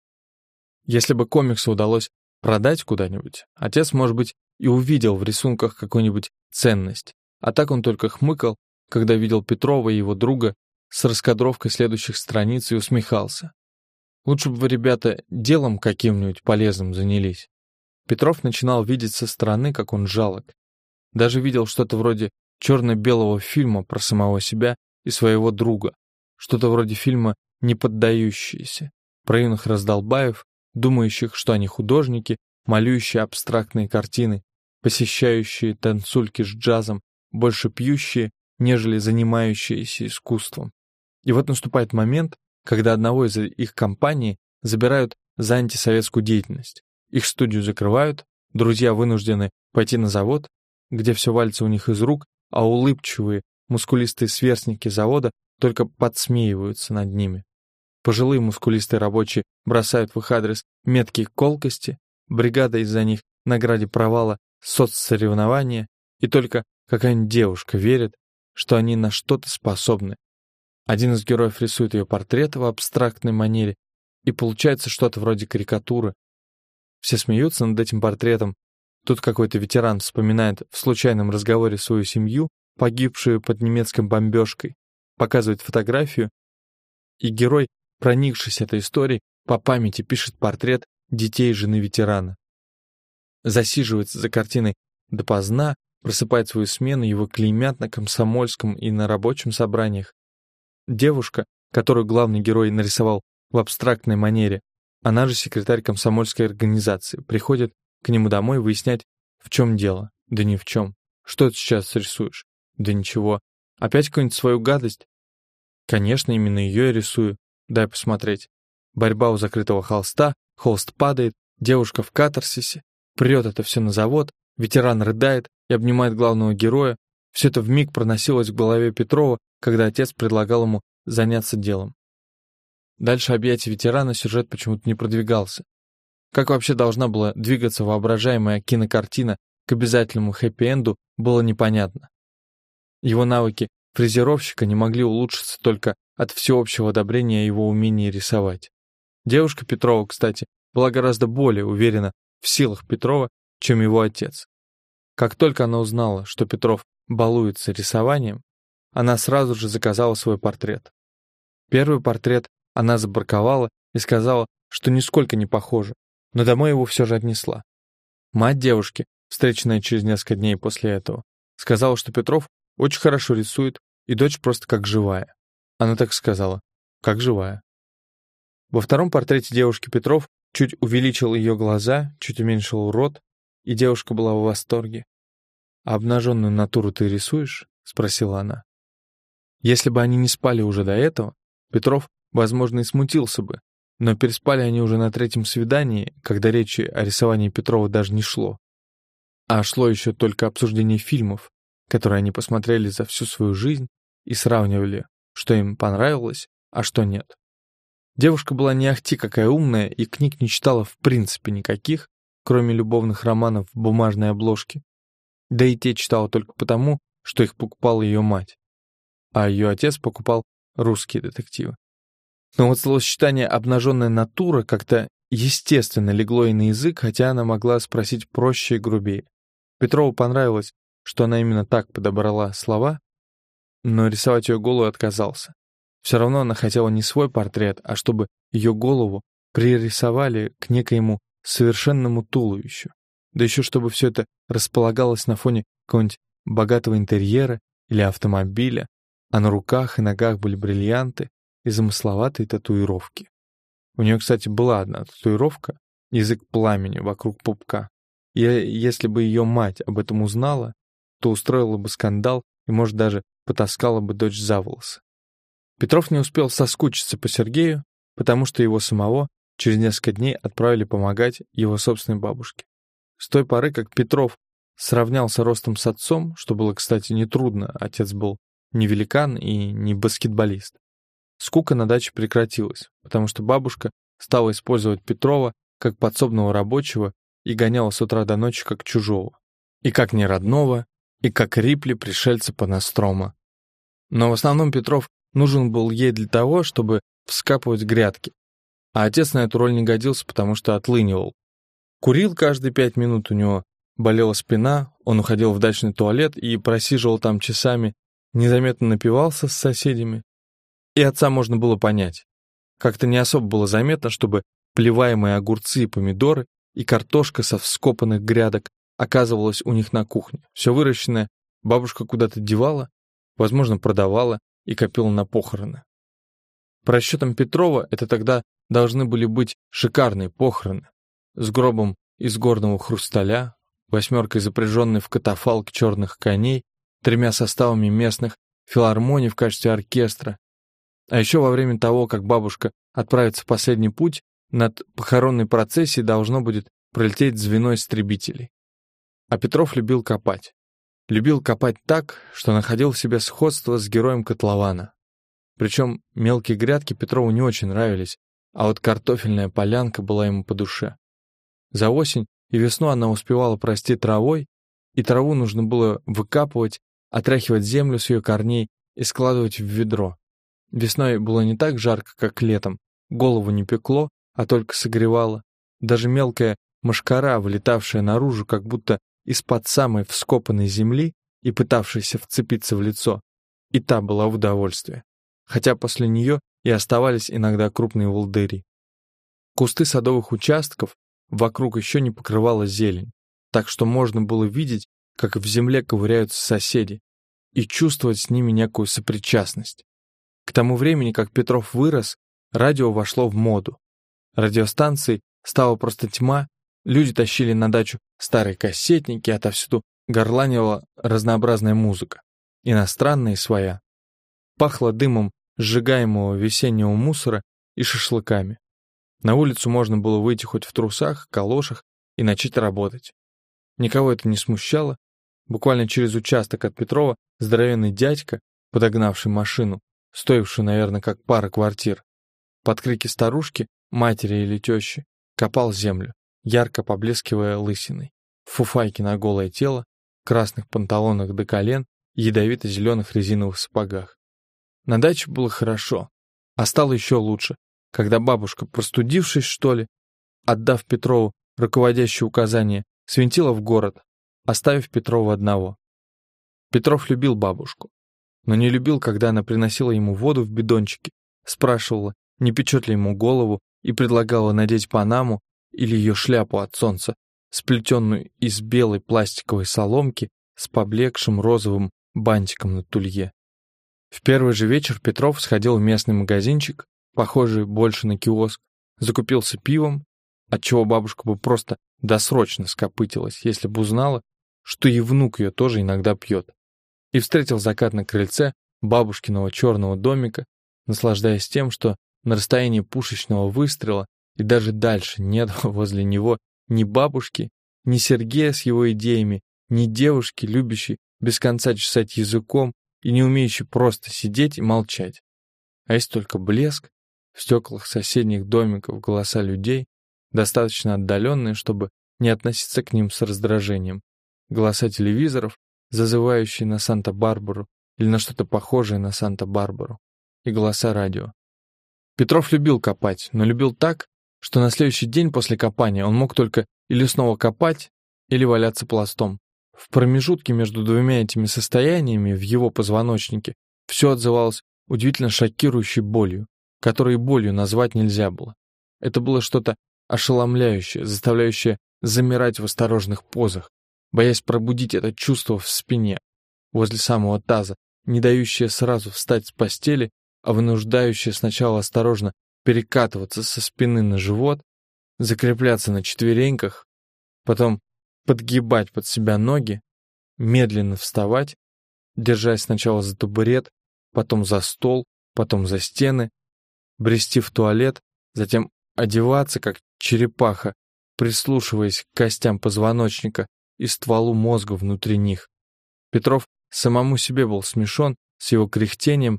Если бы комиксу удалось продать куда-нибудь, отец, может быть, и увидел в рисунках какую-нибудь ценность, а так он только хмыкал, когда видел Петрова и его друга с раскадровкой следующих страниц и усмехался. Лучше бы вы, ребята, делом каким-нибудь полезным занялись. Петров начинал видеть со стороны, как он жалок. Даже видел что-то вроде черно-белого фильма про самого себя и своего друга, что-то вроде фильма «Неподдающиеся», про юных раздолбаев, думающих, что они художники, малюющие абстрактные картины, посещающие танцульки с джазом, больше пьющие, нежели занимающиеся искусством. И вот наступает момент, когда одного из их компаний забирают за антисоветскую деятельность. Их студию закрывают, друзья вынуждены пойти на завод, где все валится у них из рук, а улыбчивые, мускулистые сверстники завода только подсмеиваются над ними. Пожилые мускулистые рабочие бросают в их адрес меткие колкости, бригада из-за них награде провала соцсоревнования, и только какая-нибудь девушка верит, что они на что-то способны. Один из героев рисует ее портрет в абстрактной манере, и получается что-то вроде карикатуры. Все смеются над этим портретом. Тут какой-то ветеран вспоминает в случайном разговоре свою семью, погибшую под немецкой бомбежкой, показывает фотографию, и герой, проникшись этой историей, по памяти пишет портрет детей жены ветерана. Засиживается за картиной допоздна, просыпает свою смену, его клеймят на комсомольском и на рабочем собраниях. Девушка, которую главный герой нарисовал в абстрактной манере, она же секретарь комсомольской организации, приходит к нему домой выяснять, в чем дело. Да ни в чем. Что ты сейчас рисуешь? Да ничего. Опять какую-нибудь свою гадость? Конечно, именно ее я рисую. Дай посмотреть. Борьба у закрытого холста, Холст падает, девушка в катарсисе, прет это все на завод, ветеран рыдает и обнимает главного героя. Все это вмиг проносилось в голове Петрова, когда отец предлагал ему заняться делом. Дальше объятия ветерана сюжет почему-то не продвигался. Как вообще должна была двигаться воображаемая кинокартина к обязательному хэппи-энду, было непонятно. Его навыки фрезеровщика не могли улучшиться только от всеобщего одобрения его умения рисовать. Девушка Петрова, кстати, была гораздо более уверена в силах Петрова, чем его отец. Как только она узнала, что Петров балуется рисованием, она сразу же заказала свой портрет. Первый портрет она забраковала и сказала, что нисколько не похоже, но домой его все же отнесла. Мать девушки, встреченная через несколько дней после этого, сказала, что Петров очень хорошо рисует, и дочь просто как живая. Она так сказала, как живая. Во втором портрете девушки Петров чуть увеличил ее глаза, чуть уменьшил рот, и девушка была в восторге. «А обнаженную натуру ты рисуешь?» — спросила она. Если бы они не спали уже до этого, Петров, возможно, и смутился бы, но переспали они уже на третьем свидании, когда речи о рисовании Петрова даже не шло. А шло еще только обсуждение фильмов, которые они посмотрели за всю свою жизнь и сравнивали, что им понравилось, а что нет. Девушка была не ахти какая умная и книг не читала в принципе никаких, кроме любовных романов в бумажной обложке. Да и те читала только потому, что их покупала ее мать. А ее отец покупал русские детективы. Но вот словосочетание «обнаженная натура» как-то естественно легло ей на язык, хотя она могла спросить проще и грубее. Петрову понравилось, что она именно так подобрала слова, но рисовать ее голову отказался. Все равно она хотела не свой портрет, а чтобы ее голову пририсовали к некоему совершенному туловищу. Да еще чтобы все это располагалось на фоне какого-нибудь богатого интерьера или автомобиля, а на руках и ногах были бриллианты и замысловатые татуировки. У нее, кстати, была одна татуировка, язык пламени вокруг пупка. И если бы ее мать об этом узнала, то устроила бы скандал и, может, даже потаскала бы дочь за волосы. Петров не успел соскучиться по Сергею, потому что его самого через несколько дней отправили помогать его собственной бабушке. С той поры, как Петров сравнялся ростом с отцом, что было, кстати, нетрудно, отец был не великан и не баскетболист. Скука на даче прекратилась, потому что бабушка стала использовать Петрова как подсобного рабочего и гоняла с утра до ночи как чужого. И как неродного, и как Рипли пришельца по Настрома. Но в основном Петров нужен был ей для того, чтобы вскапывать грядки. А отец на эту роль не годился, потому что отлынивал. Курил каждые пять минут у него, болела спина, он уходил в дачный туалет и просиживал там часами, незаметно напивался с соседями. И отца можно было понять. Как-то не особо было заметно, чтобы плеваемые огурцы и помидоры и картошка со вскопанных грядок оказывалась у них на кухне. Все выращенное бабушка куда-то девала, возможно, продавала и копила на похороны. По расчетам Петрова, это тогда должны были быть шикарные похороны с гробом из горного хрусталя, восьмеркой запряженной в катафалк черных коней, тремя составами местных филармоний в качестве оркестра. А еще во время того, как бабушка отправится в последний путь, над похоронной процессией должно будет пролететь звено истребителей. А Петров любил копать. Любил копать так, что находил в себе сходство с героем котлована. Причем мелкие грядки Петрову не очень нравились, а вот картофельная полянка была ему по душе. За осень и весну она успевала прости травой, и траву нужно было выкапывать, отряхивать землю с ее корней и складывать в ведро. Весной было не так жарко, как летом, голову не пекло, а только согревало. Даже мелкая мошкара, вылетавшая наружу, как будто из-под самой вскопанной земли и пытавшаяся вцепиться в лицо, и та была в удовольствие. Хотя после нее и оставались иногда крупные волдыри. Кусты садовых участков вокруг еще не покрывала зелень, так что можно было видеть, как в земле ковыряются соседи, и чувствовать с ними некую сопричастность. К тому времени, как Петров вырос, радио вошло в моду. Радиостанций стала просто тьма, люди тащили на дачу старые кассетники, отовсюду горланила разнообразная музыка, иностранная и своя. Пахло дымом сжигаемого весеннего мусора и шашлыками. На улицу можно было выйти хоть в трусах, калошах и начать работать. Никого это не смущало. Буквально через участок от Петрова здоровенный дядька, подогнавший машину, стоившую, наверное, как пара квартир, под крики старушки, матери или тещи, копал землю, ярко поблескивая лысиной. В фуфайке на голое тело, красных панталонах до колен, ядовито-зеленых резиновых сапогах. На даче было хорошо, а стало еще лучше, когда бабушка, простудившись, что ли, отдав Петрову руководящие указания, свинтила в город, оставив Петрова одного. Петров любил бабушку, но не любил, когда она приносила ему воду в бидончике, спрашивала, не печет ли ему голову, и предлагала надеть панаму или ее шляпу от солнца, сплетенную из белой пластиковой соломки с поблекшим розовым бантиком на тулье. В первый же вечер Петров сходил в местный магазинчик, похожий больше на киоск, закупился пивом, отчего бабушка бы просто досрочно скопытилась, если бы узнала, что и внук ее тоже иногда пьет. И встретил закат на крыльце бабушкиного черного домика, наслаждаясь тем, что на расстоянии пушечного выстрела и даже дальше нет возле него ни бабушки, ни Сергея с его идеями, ни девушки, любящей без конца чесать языком и не умеющий просто сидеть и молчать. А есть только блеск, в стеклах соседних домиков голоса людей, достаточно отдаленные, чтобы не относиться к ним с раздражением. Голоса телевизоров, зазывающие на Санта-Барбару или на что-то похожее на Санта-Барбару, и голоса радио. Петров любил копать, но любил так, что на следующий день после копания он мог только или снова копать, или валяться пластом. В промежутке между двумя этими состояниями в его позвоночнике все отзывалось удивительно шокирующей болью, которой болью назвать нельзя было. Это было что-то ошеломляющее, заставляющее замирать в осторожных позах, боясь пробудить это чувство в спине, возле самого таза, не дающее сразу встать с постели, а вынуждающее сначала осторожно перекатываться со спины на живот, закрепляться на четвереньках, потом подгибать под себя ноги, медленно вставать, держась сначала за табурет, потом за стол, потом за стены, брести в туалет, затем одеваться, как черепаха, прислушиваясь к костям позвоночника и стволу мозга внутри них. Петров самому себе был смешон с его кряхтением,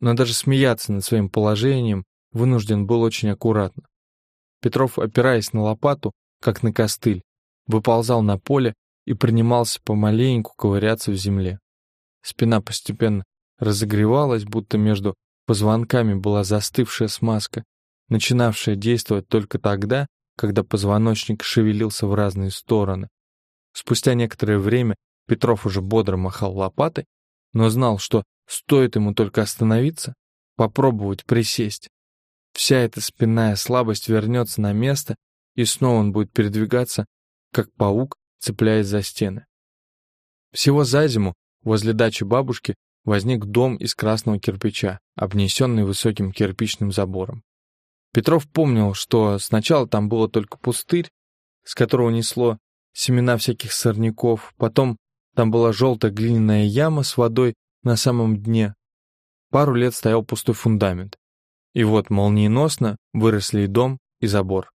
но даже смеяться над своим положением вынужден был очень аккуратно. Петров, опираясь на лопату, как на костыль, выползал на поле и принимался помаленьку ковыряться в земле. Спина постепенно разогревалась, будто между позвонками была застывшая смазка, начинавшая действовать только тогда, когда позвоночник шевелился в разные стороны. Спустя некоторое время Петров уже бодро махал лопатой, но знал, что стоит ему только остановиться, попробовать присесть. Вся эта спинная слабость вернется на место, и снова он будет передвигаться, как паук, цепляясь за стены. Всего за зиму возле дачи бабушки возник дом из красного кирпича, обнесенный высоким кирпичным забором. Петров помнил, что сначала там было только пустырь, с которого несло семена всяких сорняков, потом там была желтая глиняная яма с водой на самом дне. Пару лет стоял пустой фундамент. И вот молниеносно выросли и дом, и забор.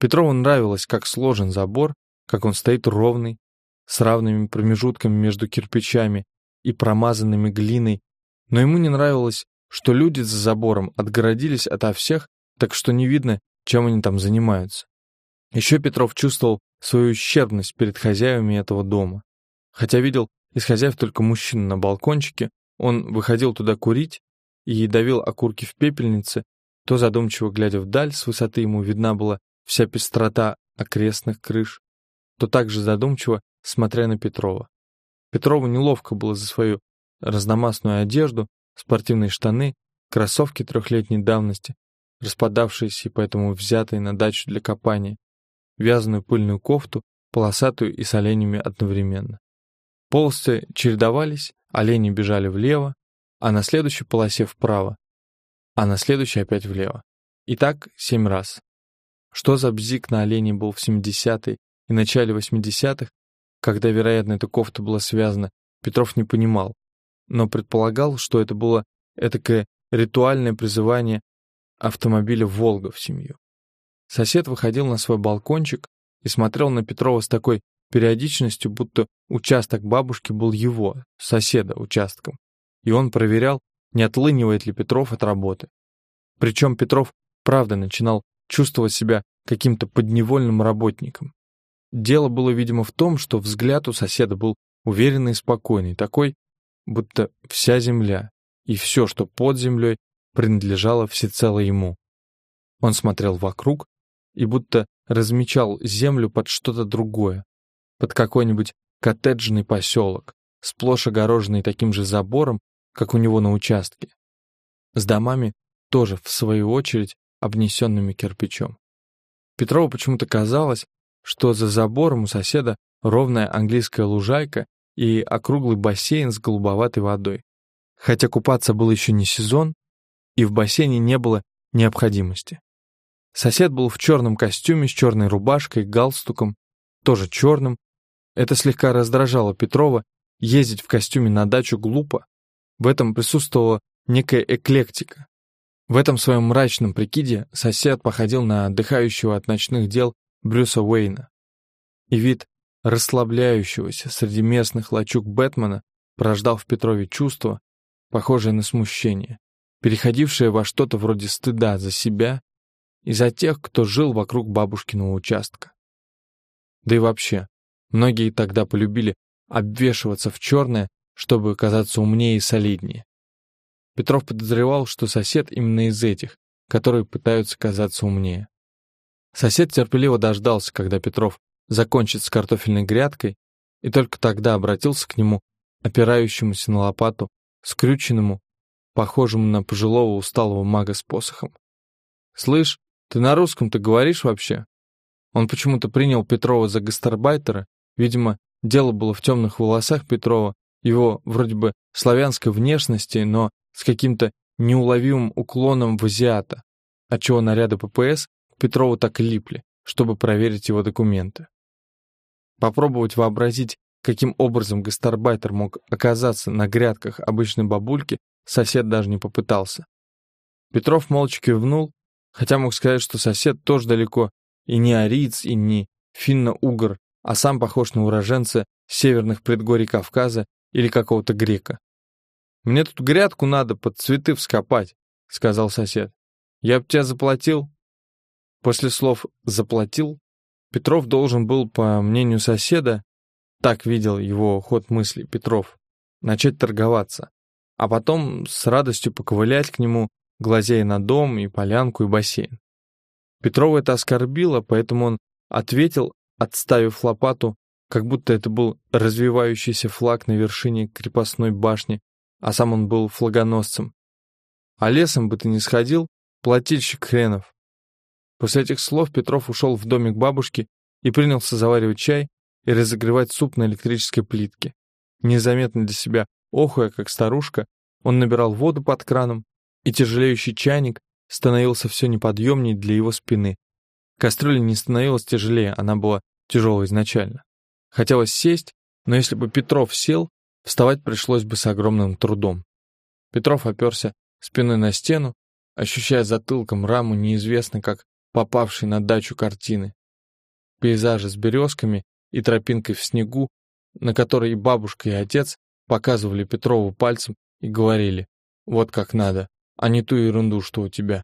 Петрову нравилось, как сложен забор, как он стоит ровный, с равными промежутками между кирпичами и промазанными глиной, но ему не нравилось, что люди за забором отгородились ото всех, так что не видно, чем они там занимаются. Еще Петров чувствовал свою ущербность перед хозяевами этого дома. Хотя видел из хозяев только мужчину на балкончике, он выходил туда курить и давил окурки в пепельнице, то задумчиво глядя вдаль, с высоты ему видна была вся пестрота окрестных крыш, то также задумчиво, смотря на Петрова. Петрову неловко было за свою разномастную одежду, спортивные штаны, кроссовки трехлетней давности, распадавшиеся и поэтому взятые на дачу для копания, вязаную пыльную кофту, полосатую и с оленями одновременно. Полосы чередовались, олени бежали влево, а на следующей полосе вправо, а на следующей опять влево. И так семь раз. Что за бзик на олене был в 70-е и начале 80-х, когда, вероятно, эта кофта была связана, Петров не понимал, но предполагал, что это было этакое ритуальное призывание автомобиля «Волга» в семью. Сосед выходил на свой балкончик и смотрел на Петрова с такой периодичностью, будто участок бабушки был его, соседа, участком, и он проверял, не отлынивает ли Петров от работы. Причем Петров, правда, начинал чувствовать себя каким-то подневольным работником. Дело было, видимо, в том, что взгляд у соседа был уверенный и спокойный, такой, будто вся земля и все, что под землей, принадлежало всецело ему. Он смотрел вокруг и будто размечал землю под что-то другое, под какой-нибудь коттеджный поселок, сплошь огороженный таким же забором, как у него на участке, с домами тоже, в свою очередь, обнесенными кирпичом. Петрову почему-то казалось, что за забором у соседа ровная английская лужайка и округлый бассейн с голубоватой водой. Хотя купаться был еще не сезон, и в бассейне не было необходимости. Сосед был в черном костюме с черной рубашкой, галстуком, тоже черным. Это слегка раздражало Петрова, ездить в костюме на дачу глупо. В этом присутствовала некая эклектика. В этом своем мрачном прикиде сосед походил на отдыхающего от ночных дел Брюса Уэйна. И вид расслабляющегося среди местных лачуг Бэтмена порождал в Петрове чувство, похожее на смущение, переходившее во что-то вроде стыда за себя и за тех, кто жил вокруг бабушкиного участка. Да и вообще, многие тогда полюбили обвешиваться в черное, чтобы казаться умнее и солиднее. Петров подозревал, что сосед именно из этих, которые пытаются казаться умнее. Сосед терпеливо дождался, когда Петров закончит с картофельной грядкой, и только тогда обратился к нему, опирающемуся на лопату, скрюченному, похожему на пожилого усталого мага с посохом. «Слышь, ты на русском-то говоришь вообще?» Он почему-то принял Петрова за гастарбайтера, видимо, дело было в темных волосах Петрова, его вроде бы славянской внешности, но с каким-то неуловимым уклоном в азиата, отчего наряды ППС к Петрову так липли, чтобы проверить его документы. Попробовать вообразить, каким образом гастарбайтер мог оказаться на грядках обычной бабульки, сосед даже не попытался. Петров молча кивнул, хотя мог сказать, что сосед тоже далеко и не ариец, и не финно-угор, а сам похож на уроженца северных предгорий Кавказа или какого-то грека. «Мне тут грядку надо под цветы вскопать», — сказал сосед. «Я б тебя заплатил». После слов «заплатил» Петров должен был, по мнению соседа, так видел его ход мысли Петров, начать торговаться, а потом с радостью поковылять к нему, глазея на дом и полянку и бассейн. Петрова это оскорбило, поэтому он ответил, отставив лопату, как будто это был развивающийся флаг на вершине крепостной башни, а сам он был флагоносцем. А лесом бы ты не сходил, плательщик хренов. После этих слов Петров ушел в домик бабушки и принялся заваривать чай и разогревать суп на электрической плитке. Незаметно для себя, охуя, как старушка, он набирал воду под краном, и тяжелеющий чайник становился все неподъемнее для его спины. Кастрюля не становилась тяжелее, она была тяжелой изначально. Хотелось сесть, но если бы Петров сел, вставать пришлось бы с огромным трудом. Петров оперся спиной на стену, ощущая затылком раму неизвестно как попавшей на дачу картины. Пейзажи с березками и тропинкой в снегу, на которой и бабушка, и отец показывали Петрову пальцем и говорили «вот как надо, а не ту ерунду, что у тебя».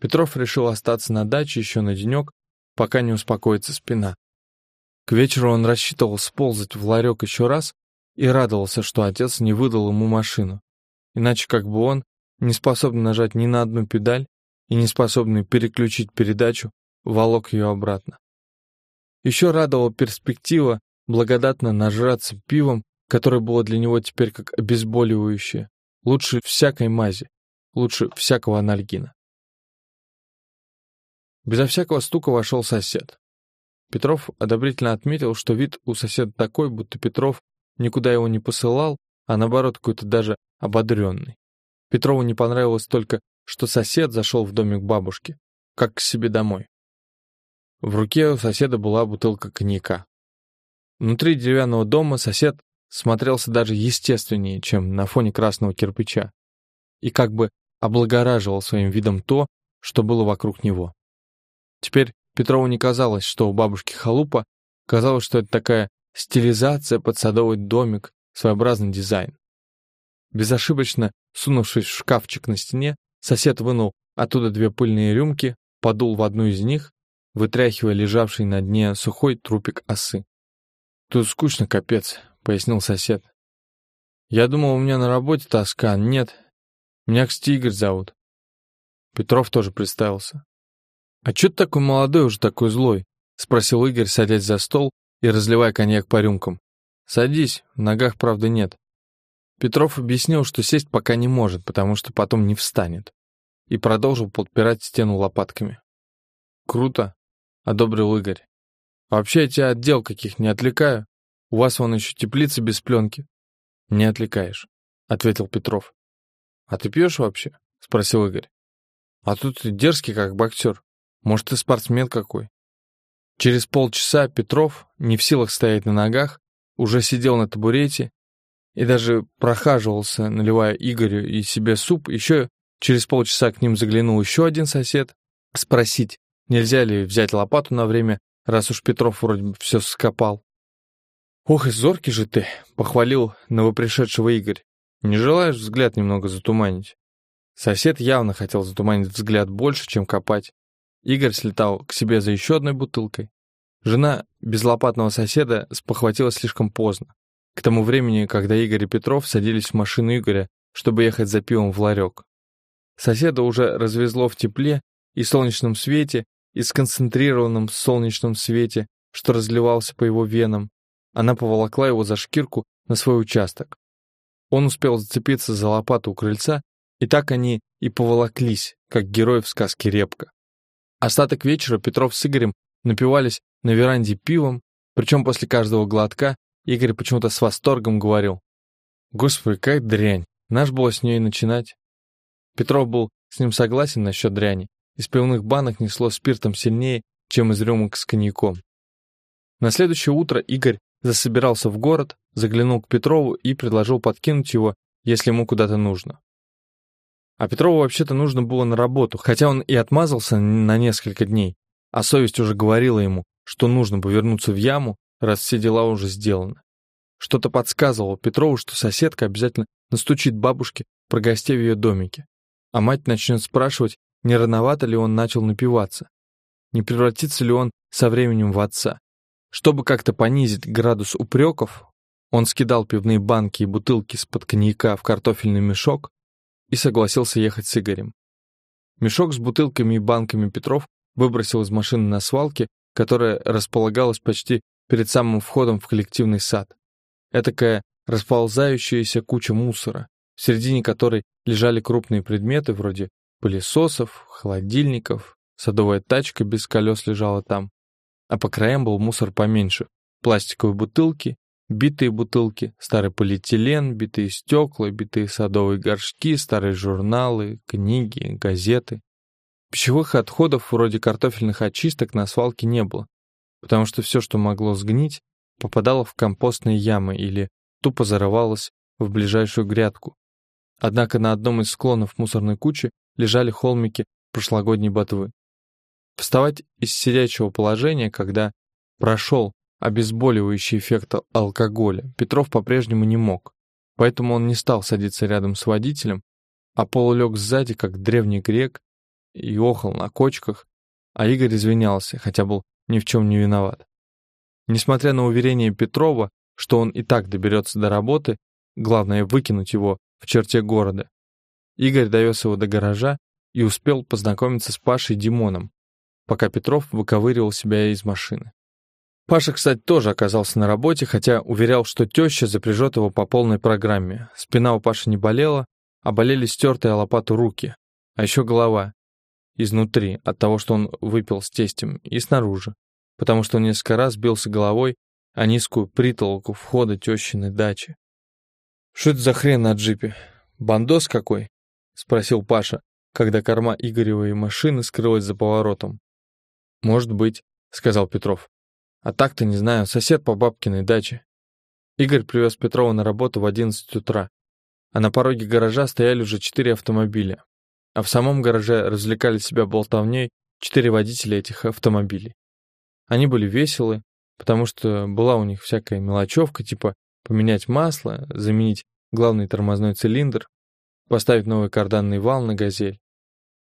Петров решил остаться на даче еще на денек, пока не успокоится спина. К вечеру он рассчитывал сползать в ларек еще раз и радовался, что отец не выдал ему машину. Иначе как бы он, не способный нажать ни на одну педаль, и не способный переключить передачу, волок ее обратно. Еще радовала перспектива благодатно нажраться пивом, которое было для него теперь как обезболивающее, лучше всякой мази, лучше всякого анальгина. Безо всякого стука вошел сосед. Петров одобрительно отметил, что вид у соседа такой, будто Петров никуда его не посылал, а наоборот какой-то даже ободренный. Петрову не понравилось только что сосед зашел в домик бабушки, как к себе домой. В руке у соседа была бутылка коньяка. Внутри деревянного дома сосед смотрелся даже естественнее, чем на фоне красного кирпича, и как бы облагораживал своим видом то, что было вокруг него. Теперь Петрову не казалось, что у бабушки халупа, казалось, что это такая стилизация под садовый домик, своеобразный дизайн. Безошибочно сунувшись в шкафчик на стене, Сосед вынул оттуда две пыльные рюмки, подул в одну из них, вытряхивая лежавший на дне сухой трупик осы. «Тут скучно, капец», — пояснил сосед. «Я думал, у меня на работе тоска. Нет. Меня, кстати, Игорь зовут». Петров тоже представился. «А чё ты такой молодой, уже такой злой?» — спросил Игорь, садясь за стол и разливая коньяк по рюмкам. «Садись, в ногах, правда, нет». Петров объяснил, что сесть пока не может, потому что потом не встанет, и продолжил подпирать стену лопатками. «Круто», — одобрил Игорь. «Вообще я тебя от дел каких не отвлекаю. У вас вон еще теплица без пленки». «Не отвлекаешь», — ответил Петров. «А ты пьешь вообще?» — спросил Игорь. «А тут ты дерзкий, как боксер. Может, ты спортсмен какой?» Через полчаса Петров, не в силах стоять на ногах, уже сидел на табурете и даже прохаживался, наливая Игорю и себе суп, еще через полчаса к ним заглянул еще один сосед, спросить, нельзя ли взять лопату на время, раз уж Петров вроде бы все скопал. «Ох, и зоркий же ты!» — похвалил новопришедшего Игорь. «Не желаешь взгляд немного затуманить?» Сосед явно хотел затуманить взгляд больше, чем копать. Игорь слетал к себе за еще одной бутылкой. Жена безлопатного соседа спохватилась слишком поздно. К тому времени, когда Игорь и Петров садились в машину Игоря, чтобы ехать за пивом в ларек. Соседа уже развезло в тепле и солнечном свете, и сконцентрированном солнечном свете, что разливался по его венам. Она поволокла его за шкирку на свой участок. Он успел зацепиться за лопату у крыльца, и так они и поволоклись, как герои в сказке «Репка». Остаток вечера Петров с Игорем напивались на веранде пивом, причем после каждого глотка Игорь почему-то с восторгом говорил. «Господи, какая дрянь! Наш было с ней начинать». Петров был с ним согласен насчет дряни. Из пивных банок несло спиртом сильнее, чем из рюмок с коньяком. На следующее утро Игорь засобирался в город, заглянул к Петрову и предложил подкинуть его, если ему куда-то нужно. А Петрову вообще-то нужно было на работу, хотя он и отмазался на несколько дней, а совесть уже говорила ему, что нужно повернуться в яму, раз все дела уже сделаны. Что-то подсказывало Петрову, что соседка обязательно настучит бабушке про гостей в ее домике, а мать начнет спрашивать, не рановато ли он начал напиваться, не превратится ли он со временем в отца. Чтобы как-то понизить градус упреков, он скидал пивные банки и бутылки с-под коньяка в картофельный мешок и согласился ехать с Игорем. Мешок с бутылками и банками Петров выбросил из машины на свалке, которая располагалась почти перед самым входом в коллективный сад. Этакая расползающаяся куча мусора, в середине которой лежали крупные предметы вроде пылесосов, холодильников, садовая тачка без колес лежала там, а по краям был мусор поменьше. Пластиковые бутылки, битые бутылки, старый полиэтилен, битые стекла, битые садовые горшки, старые журналы, книги, газеты. Пищевых отходов вроде картофельных очисток на свалке не было, потому что все, что могло сгнить, попадало в компостные ямы или тупо зарывалось в ближайшую грядку. Однако на одном из склонов мусорной кучи лежали холмики прошлогодней ботвы. Вставать из сидячего положения, когда прошел обезболивающий эффект алкоголя, Петров по-прежнему не мог, поэтому он не стал садиться рядом с водителем, а полулег сзади, как древний грек, и охал на кочках, а Игорь извинялся, хотя был ни в чем не виноват. Несмотря на уверение Петрова, что он и так доберется до работы, главное выкинуть его в черте города, Игорь довез его до гаража и успел познакомиться с Пашей Димоном, пока Петров выковыривал себя из машины. Паша, кстати, тоже оказался на работе, хотя уверял, что теща запряжет его по полной программе. Спина у Паши не болела, а болели стертые лопату руки, а еще голова. Изнутри, от того, что он выпил с тестем, и снаружи, потому что он несколько раз бился головой о низкую притолоку входа тещиной дачи. «Что это за хрен на джипе? Бандос какой?» — спросил Паша, когда корма Игоревой машины скрылась за поворотом. «Может быть», — сказал Петров. «А так-то не знаю, сосед по бабкиной даче». Игорь привез Петрова на работу в 11 утра, а на пороге гаража стояли уже четыре автомобиля, а в самом гараже развлекали себя болтовней четыре водителя этих автомобилей. Они были веселы, потому что была у них всякая мелочевка, типа поменять масло, заменить главный тормозной цилиндр, поставить новый карданный вал на «Газель».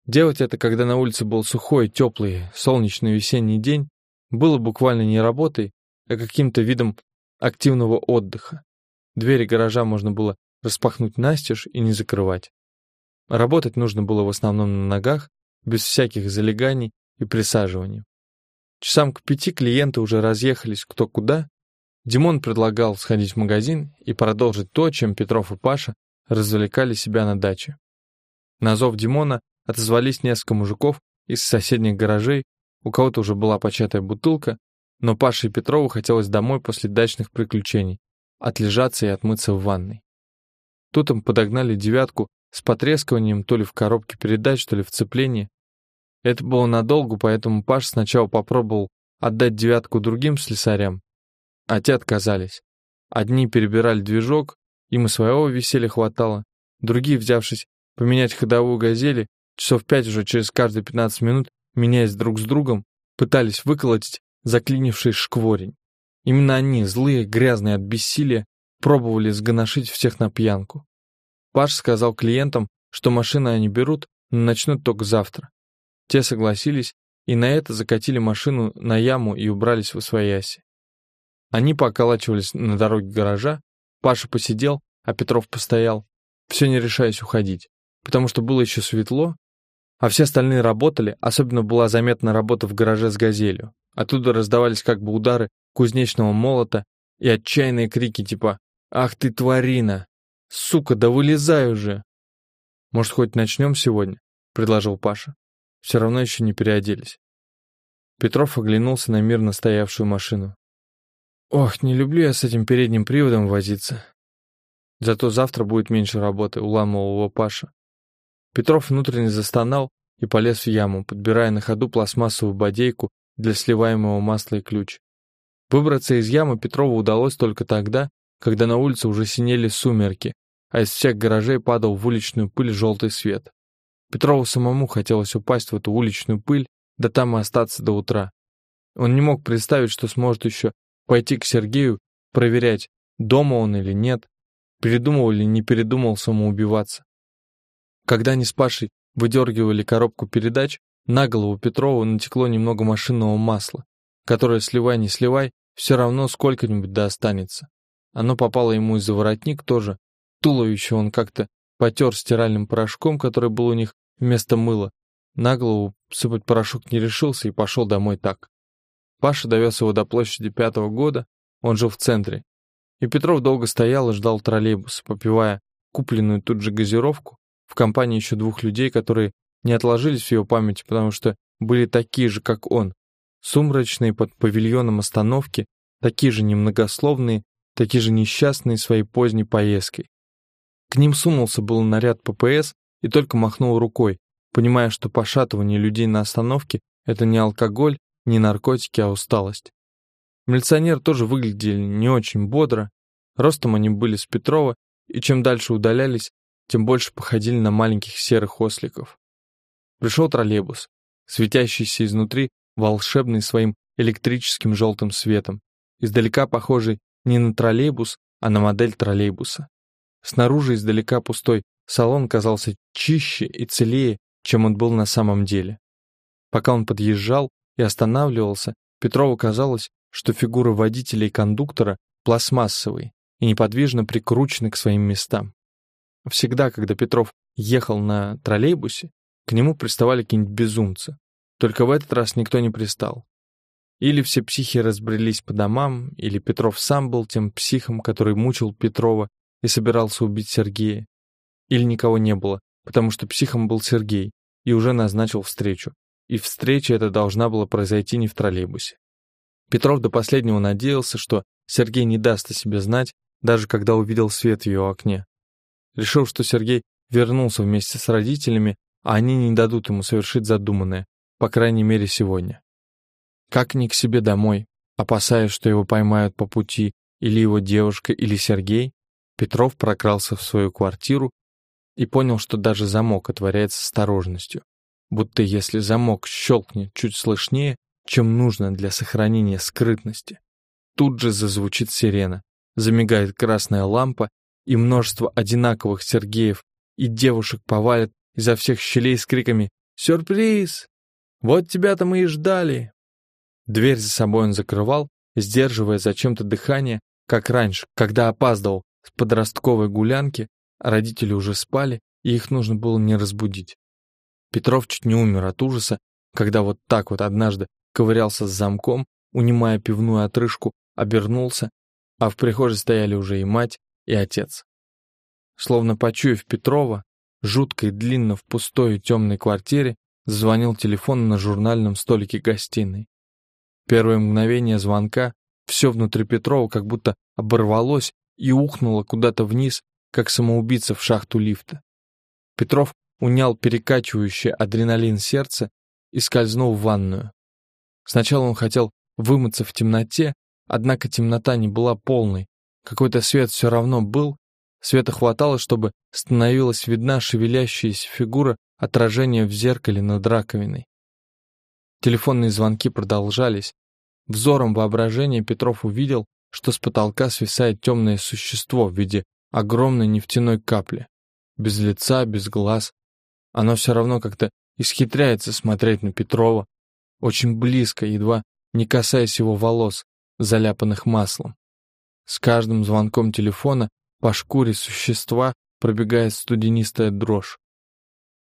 Делать это, когда на улице был сухой, теплый, солнечный весенний день, было буквально не работой, а каким-то видом активного отдыха. Двери гаража можно было распахнуть настежь и не закрывать. Работать нужно было в основном на ногах, без всяких залеганий и присаживаний. Часам к пяти клиенты уже разъехались кто куда. Димон предлагал сходить в магазин и продолжить то, чем Петров и Паша развлекали себя на даче. На зов Димона Отозвались несколько мужиков из соседних гаражей, у кого-то уже была початая бутылка, но Паше и Петрову хотелось домой после дачных приключений, отлежаться и отмыться в ванной. Тут им подогнали девятку с потрескиванием то ли в коробке передач, то ли в цеплении. Это было надолго, поэтому Паш сначала попробовал отдать девятку другим слесарям, а те отказались. Одни перебирали движок, им и своего веселья хватало, другие, взявшись поменять ходовую «Газели», Часов пять уже через каждые 15 минут, меняясь друг с другом, пытались выколотить заклинивший шкворень. Именно они, злые, грязные от бессилия, пробовали сгоношить всех на пьянку. Паш сказал клиентам, что машины они берут, но начнут только завтра. Те согласились, и на это закатили машину на яму и убрались в освояси. Они поколачивались на дороге гаража, Паша посидел, а Петров постоял, все не решаясь уходить, потому что было еще светло, а все остальные работали, особенно была заметна работа в гараже с «Газелью». Оттуда раздавались как бы удары кузнечного молота и отчаянные крики типа «Ах ты, тварина! Сука, да вылезай уже!» «Может, хоть начнем сегодня?» — предложил Паша. Все равно еще не переоделись. Петров оглянулся на мирно стоявшую машину. «Ох, не люблю я с этим передним приводом возиться. Зато завтра будет меньше работы», — уламывал его Паша. Петров внутренне застонал и полез в яму, подбирая на ходу пластмассовую бодейку для сливаемого масла и ключ. Выбраться из ямы Петрову удалось только тогда, когда на улице уже синели сумерки, а из всех гаражей падал в уличную пыль желтый свет. Петрову самому хотелось упасть в эту уличную пыль, да там и остаться до утра. Он не мог представить, что сможет еще пойти к Сергею, проверять, дома он или нет, передумал или не передумал самоубиваться. Когда они с Пашей выдергивали коробку передач, на голову Петрова натекло немного машинного масла, которое, сливай не сливай, все равно сколько-нибудь да останется. Оно попало ему из-за воротник тоже. Туловище он как-то потер стиральным порошком, который был у них вместо мыла. На голову сыпать порошок не решился и пошел домой так. Паша довез его до площади пятого года, он жил в центре. И Петров долго стоял и ждал троллейбус, попивая купленную тут же газировку в компании еще двух людей, которые не отложились в его памяти, потому что были такие же, как он, сумрачные под павильоном остановки, такие же немногословные, такие же несчастные своей поздней поездкой. К ним сунулся был наряд ППС и только махнул рукой, понимая, что пошатывание людей на остановке — это не алкоголь, не наркотики, а усталость. Милиционеры тоже выглядели не очень бодро, ростом они были с Петрова, и чем дальше удалялись, тем больше походили на маленьких серых осликов. Пришел троллейбус, светящийся изнутри волшебный своим электрическим желтым светом, издалека похожий не на троллейбус, а на модель троллейбуса. Снаружи издалека пустой салон казался чище и целее, чем он был на самом деле. Пока он подъезжал и останавливался, Петрову казалось, что фигуры водителя и кондуктора пластмассовые и неподвижно прикручены к своим местам. Всегда, когда Петров ехал на троллейбусе, к нему приставали какие-нибудь безумцы. Только в этот раз никто не пристал. Или все психи разбрелись по домам, или Петров сам был тем психом, который мучил Петрова и собирался убить Сергея. Или никого не было, потому что психом был Сергей и уже назначил встречу. И встреча эта должна была произойти не в троллейбусе. Петров до последнего надеялся, что Сергей не даст о себе знать, даже когда увидел свет в ее окне. Решил, что Сергей вернулся вместе с родителями, а они не дадут ему совершить задуманное, по крайней мере сегодня. Как ни к себе домой, опасаясь, что его поймают по пути или его девушка, или Сергей, Петров прокрался в свою квартиру и понял, что даже замок отворяется с осторожностью, будто если замок щелкнет чуть слышнее, чем нужно для сохранения скрытности, тут же зазвучит сирена, замигает красная лампа, и множество одинаковых Сергеев и девушек повалят изо всех щелей с криками «Сюрприз! Вот тебя-то мы и ждали!» Дверь за собой он закрывал, сдерживая зачем-то дыхание, как раньше, когда опаздывал с подростковой гулянки, а родители уже спали, и их нужно было не разбудить. Петров чуть не умер от ужаса, когда вот так вот однажды ковырялся с замком, унимая пивную отрыжку, обернулся, а в прихожей стояли уже и мать, и отец. Словно почуяв Петрова, жутко и длинно в пустой и темной квартире, звонил телефон на журнальном столике гостиной. Первое мгновение звонка все внутри Петрова как будто оборвалось и ухнуло куда-то вниз, как самоубийца в шахту лифта. Петров унял перекачивающее адреналин сердце и скользнул в ванную. Сначала он хотел вымыться в темноте, однако темнота не была полной. Какой-то свет все равно был. Света хватало, чтобы становилась видна шевелящаяся фигура отражения в зеркале над раковиной. Телефонные звонки продолжались. Взором воображения Петров увидел, что с потолка свисает темное существо в виде огромной нефтяной капли. Без лица, без глаз. Оно все равно как-то исхитряется смотреть на Петрова. очень близко, едва не касаясь его волос, заляпанных маслом. С каждым звонком телефона по шкуре существа пробегает студенистая дрожь.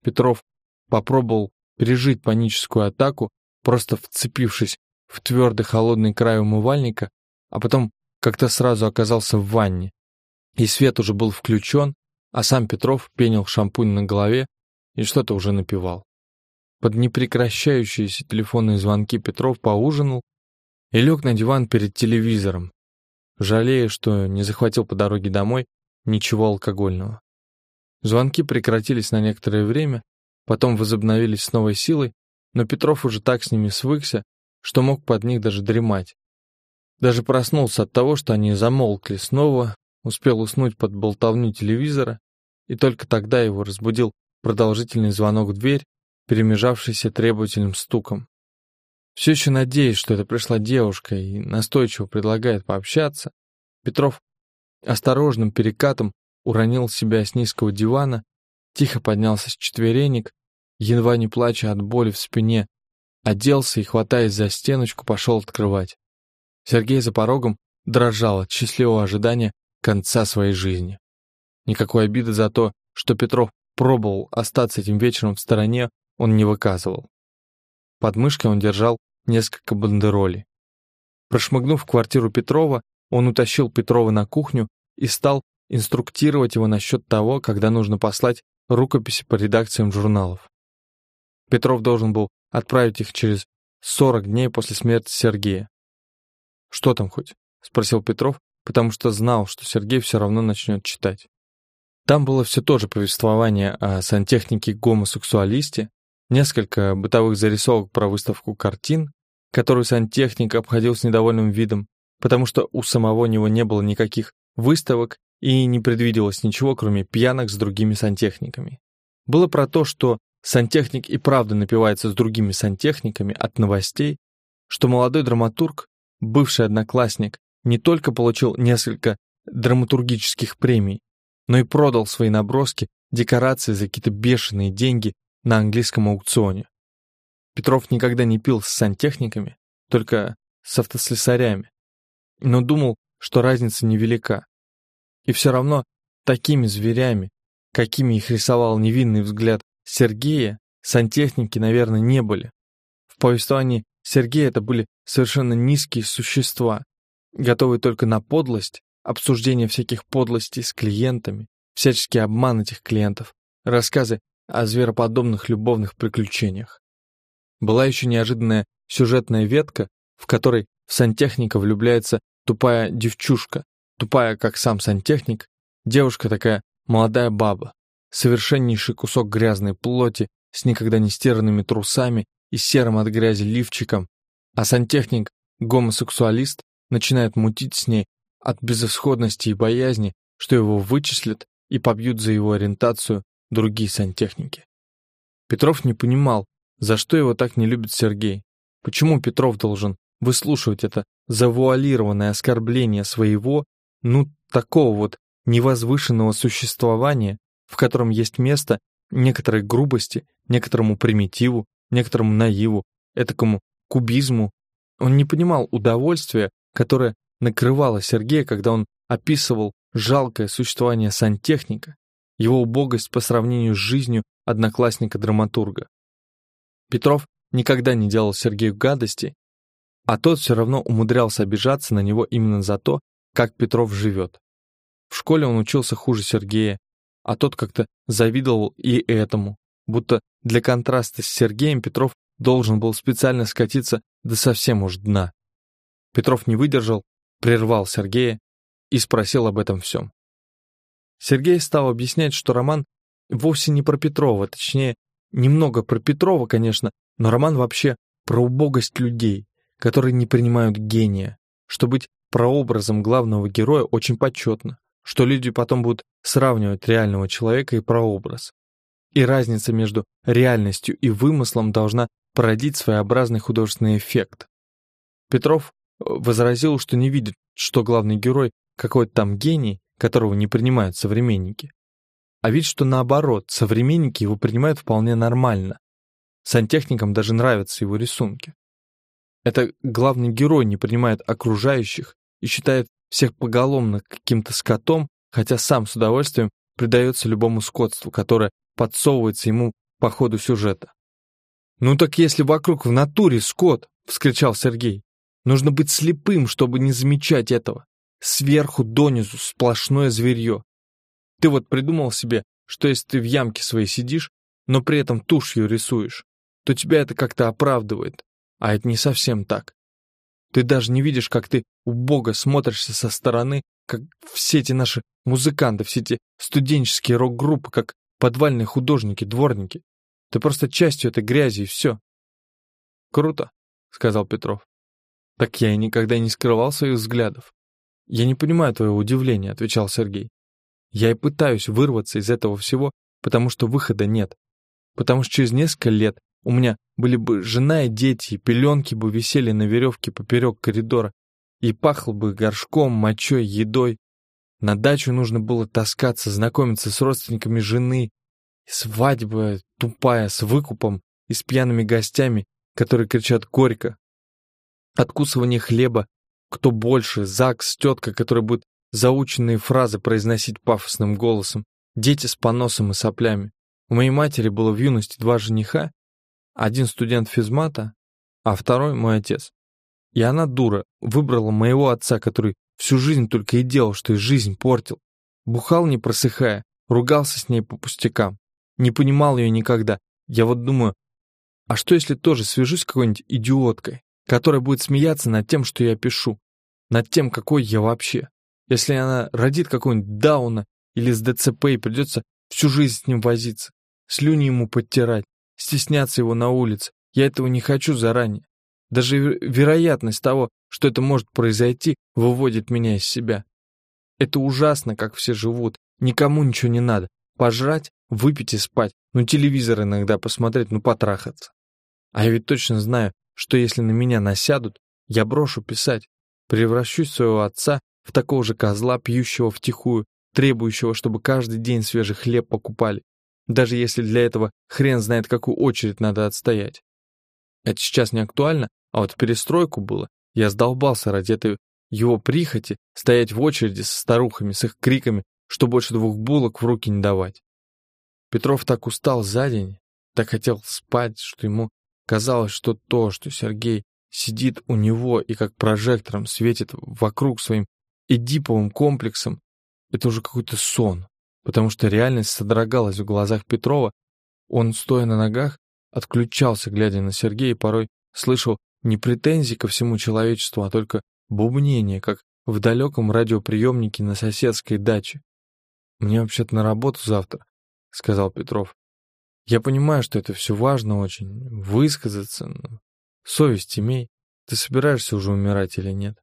Петров попробовал пережить паническую атаку, просто вцепившись в твердый холодный край умывальника, а потом как-то сразу оказался в ванне. И свет уже был включен, а сам Петров пенил шампунь на голове и что-то уже напевал. Под непрекращающиеся телефонные звонки Петров поужинал и лег на диван перед телевизором, жалея, что не захватил по дороге домой ничего алкогольного. Звонки прекратились на некоторое время, потом возобновились с новой силой, но Петров уже так с ними свыкся, что мог под них даже дремать. Даже проснулся от того, что они замолкли снова, успел уснуть под болтовню телевизора, и только тогда его разбудил продолжительный звонок в дверь, перемежавшийся требовательным стуком. Все еще надеясь, что это пришла девушка и настойчиво предлагает пообщаться, Петров осторожным перекатом уронил себя с низкого дивана, тихо поднялся с четверенек, едва не плача от боли в спине, оделся и, хватаясь за стеночку, пошел открывать. Сергей за порогом дрожал от счастливого ожидания конца своей жизни. Никакой обиды за то, что Петров пробовал остаться этим вечером в стороне, он не выказывал. Под мышкой он держал несколько бандеролей. Прошмыгнув в квартиру Петрова, он утащил Петрова на кухню и стал инструктировать его насчет того, когда нужно послать рукописи по редакциям журналов. Петров должен был отправить их через 40 дней после смерти Сергея. «Что там хоть?» — спросил Петров, потому что знал, что Сергей все равно начнет читать. Там было все то же повествование о сантехнике-гомосексуалисте, несколько бытовых зарисовок про выставку картин, которую сантехник обходил с недовольным видом, потому что у самого него не было никаких выставок и не предвиделось ничего, кроме пьянок с другими сантехниками. Было про то, что сантехник и правда напивается с другими сантехниками от новостей, что молодой драматург, бывший одноклассник, не только получил несколько драматургических премий, но и продал свои наброски, декорации за какие-то бешеные деньги на английском аукционе. Петров никогда не пил с сантехниками, только с автослесарями, но думал, что разница невелика. И все равно такими зверями, какими их рисовал невинный взгляд Сергея, сантехники, наверное, не были. В повествовании Сергея это были совершенно низкие существа, готовые только на подлость, обсуждение всяких подлостей с клиентами, всяческий обман этих клиентов, рассказы о звероподобных любовных приключениях. Была еще неожиданная сюжетная ветка, в которой в сантехника влюбляется тупая девчушка, тупая, как сам сантехник, девушка такая молодая баба, совершеннейший кусок грязной плоти с никогда не стиранными трусами и серым от грязи лифчиком, а сантехник, гомосексуалист, начинает мутить с ней от безысходности и боязни, что его вычислят и побьют за его ориентацию другие сантехники. Петров не понимал, за что его так не любит Сергей. Почему Петров должен выслушивать это завуалированное оскорбление своего, ну, такого вот невозвышенного существования, в котором есть место некоторой грубости, некоторому примитиву, некоторому наиву, этакому кубизму. Он не понимал удовольствия, которое накрывало Сергея, когда он описывал жалкое существование сантехника, его убогость по сравнению с жизнью одноклассника-драматурга. Петров никогда не делал Сергею гадости, а тот все равно умудрялся обижаться на него именно за то, как Петров живет. В школе он учился хуже Сергея, а тот как-то завидовал и этому, будто для контраста с Сергеем Петров должен был специально скатиться до совсем уж дна. Петров не выдержал прервал Сергея и спросил об этом всем. Сергей стал объяснять, что роман вовсе не про Петрова, точнее, немного про Петрова, конечно, но роман вообще про убогость людей, которые не принимают гения, что быть прообразом главного героя очень почетно, что люди потом будут сравнивать реального человека и прообраз. И разница между реальностью и вымыслом должна породить своеобразный художественный эффект. Петров возразил, что не видит, что главный герой какой-то там гений, которого не принимают современники. А ведь что наоборот, современники его принимают вполне нормально. Сантехникам даже нравятся его рисунки. Это главный герой не принимает окружающих и считает всех поголовно каким-то скотом, хотя сам с удовольствием предается любому скотству, которое подсовывается ему по ходу сюжета. «Ну так если вокруг в натуре скот!» — вскричал Сергей. «Нужно быть слепым, чтобы не замечать этого. Сверху донизу сплошное зверье. Ты вот придумал себе, что если ты в ямке своей сидишь, но при этом тушью рисуешь, то тебя это как-то оправдывает, а это не совсем так. Ты даже не видишь, как ты у Бога смотришься со стороны, как все эти наши музыканты, все эти студенческие рок-группы, как подвальные художники, дворники. Ты просто частью этой грязи, и все. Круто, сказал Петров. Так я и никогда не скрывал своих взглядов. Я не понимаю твоего удивления, отвечал Сергей. Я и пытаюсь вырваться из этого всего, потому что выхода нет. Потому что через несколько лет у меня были бы жена и дети, и пеленки бы висели на веревке поперек коридора, и пахло бы горшком, мочой, едой. На дачу нужно было таскаться, знакомиться с родственниками жены. Свадьба тупая, с выкупом и с пьяными гостями, которые кричат горько. Откусывание хлеба, кто больше, ЗАГС, тетка, которая будет заученные фразы произносить пафосным голосом, дети с поносом и соплями. У моей матери было в юности два жениха, один студент физмата, а второй мой отец. И она, дура, выбрала моего отца, который всю жизнь только и делал, что и жизнь портил. Бухал не просыхая, ругался с ней по пустякам. Не понимал ее никогда. Я вот думаю, а что если тоже свяжусь с какой-нибудь идиоткой, которая будет смеяться над тем, что я пишу, над тем, какой я вообще? Если она родит какого-нибудь Дауна или с ДЦП и придется всю жизнь с ним возиться, слюни ему подтирать, стесняться его на улице. Я этого не хочу заранее. Даже вероятность того, что это может произойти, выводит меня из себя. Это ужасно, как все живут. Никому ничего не надо. Пожрать, выпить и спать. Ну, телевизор иногда посмотреть, ну, потрахаться. А я ведь точно знаю, что если на меня насядут, я брошу писать. Превращусь своего отца в такого же козла, пьющего втихую, требующего, чтобы каждый день свежий хлеб покупали даже если для этого хрен знает, какую очередь надо отстоять. Это сейчас не актуально, а вот перестройку было. Я сдолбался ради этой его прихоти стоять в очереди с старухами, с их криками, что больше двух булок в руки не давать. Петров так устал за день, так хотел спать, что ему казалось, что то, что Сергей сидит у него и как прожектором светит вокруг своим эдиповым комплексом, это уже какой-то сон потому что реальность содрогалась в глазах Петрова. Он, стоя на ногах, отключался, глядя на Сергея, и порой слышал не претензии ко всему человечеству, а только бубнение, как в далеком радиоприемнике на соседской даче. «Мне вообще-то на работу завтра», — сказал Петров. «Я понимаю, что это все важно очень, высказаться, но совесть имей. Ты собираешься уже умирать или нет?»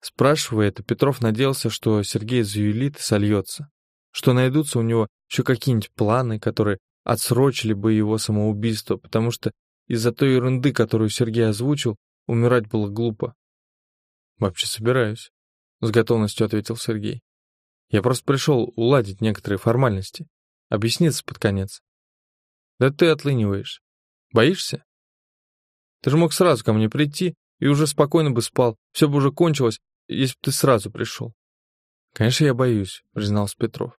Спрашивая это, Петров надеялся, что Сергей заюлит и сольется что найдутся у него еще какие-нибудь планы, которые отсрочили бы его самоубийство, потому что из-за той ерунды, которую Сергей озвучил, умирать было глупо. «Вообще собираюсь», — с готовностью ответил Сергей. «Я просто пришел уладить некоторые формальности, объясниться под конец». «Да ты отлыниваешь. Боишься?» «Ты же мог сразу ко мне прийти и уже спокойно бы спал, все бы уже кончилось, если бы ты сразу пришел». «Конечно, я боюсь», — признался Петров.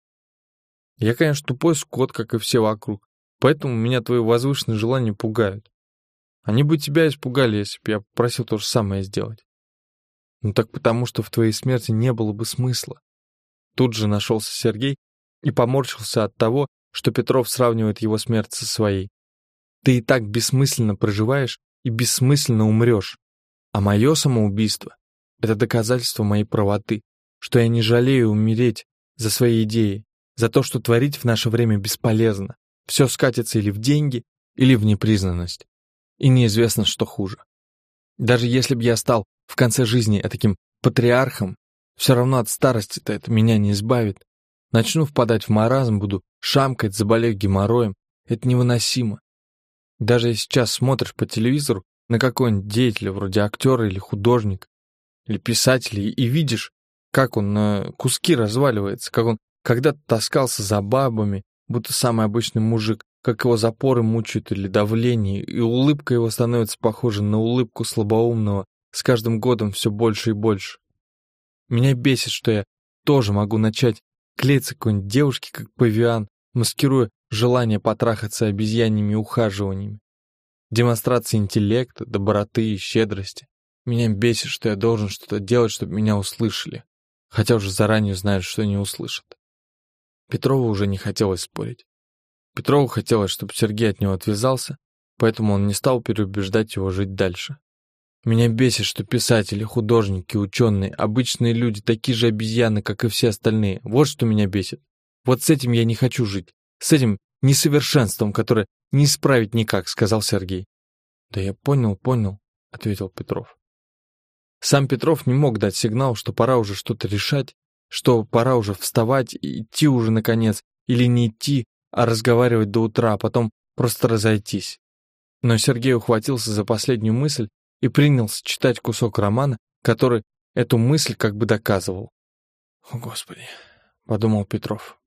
Я, конечно, тупой скот, как и все вокруг, поэтому меня твои возвышенные желания пугают. Они бы тебя испугали, если бы я попросил то же самое сделать. Ну так потому, что в твоей смерти не было бы смысла. Тут же нашелся Сергей и поморщился от того, что Петров сравнивает его смерть со своей. Ты и так бессмысленно проживаешь и бессмысленно умрешь. А мое самоубийство — это доказательство моей правоты, что я не жалею умереть за свои идеи, за то, что творить в наше время бесполезно. Все скатится или в деньги, или в непризнанность. И неизвестно, что хуже. Даже если бы я стал в конце жизни таким патриархом, все равно от старости-то это меня не избавит. Начну впадать в маразм, буду шамкать, заболею геморроем. Это невыносимо. Даже сейчас смотришь по телевизору на какого-нибудь деятеля, вроде актера или художника, или писателя, и видишь, как он на куски разваливается, как он когда-то таскался за бабами, будто самый обычный мужик, как его запоры мучают или давление, и улыбка его становится похожа на улыбку слабоумного с каждым годом все больше и больше. Меня бесит, что я тоже могу начать клеиться какой-нибудь девушке, как павиан, маскируя желание потрахаться обезьяньими ухаживаниями. Демонстрация интеллекта, доброты и щедрости. Меня бесит, что я должен что-то делать, чтобы меня услышали, хотя уже заранее знают, что не услышат. Петрову уже не хотелось спорить. Петрову хотелось, чтобы Сергей от него отвязался, поэтому он не стал переубеждать его жить дальше. Меня бесит, что писатели, художники, ученые, обычные люди такие же обезьяны, как и все остальные. Вот что меня бесит. Вот с этим я не хочу жить. С этим несовершенством, которое не исправить никак, сказал Сергей. Да я понял, понял, ответил Петров. Сам Петров не мог дать сигнал, что пора уже что-то решать, что пора уже вставать и идти уже наконец, или не идти, а разговаривать до утра, а потом просто разойтись. Но Сергей ухватился за последнюю мысль и принялся читать кусок романа, который эту мысль как бы доказывал. «О, Господи!» — подумал Петров.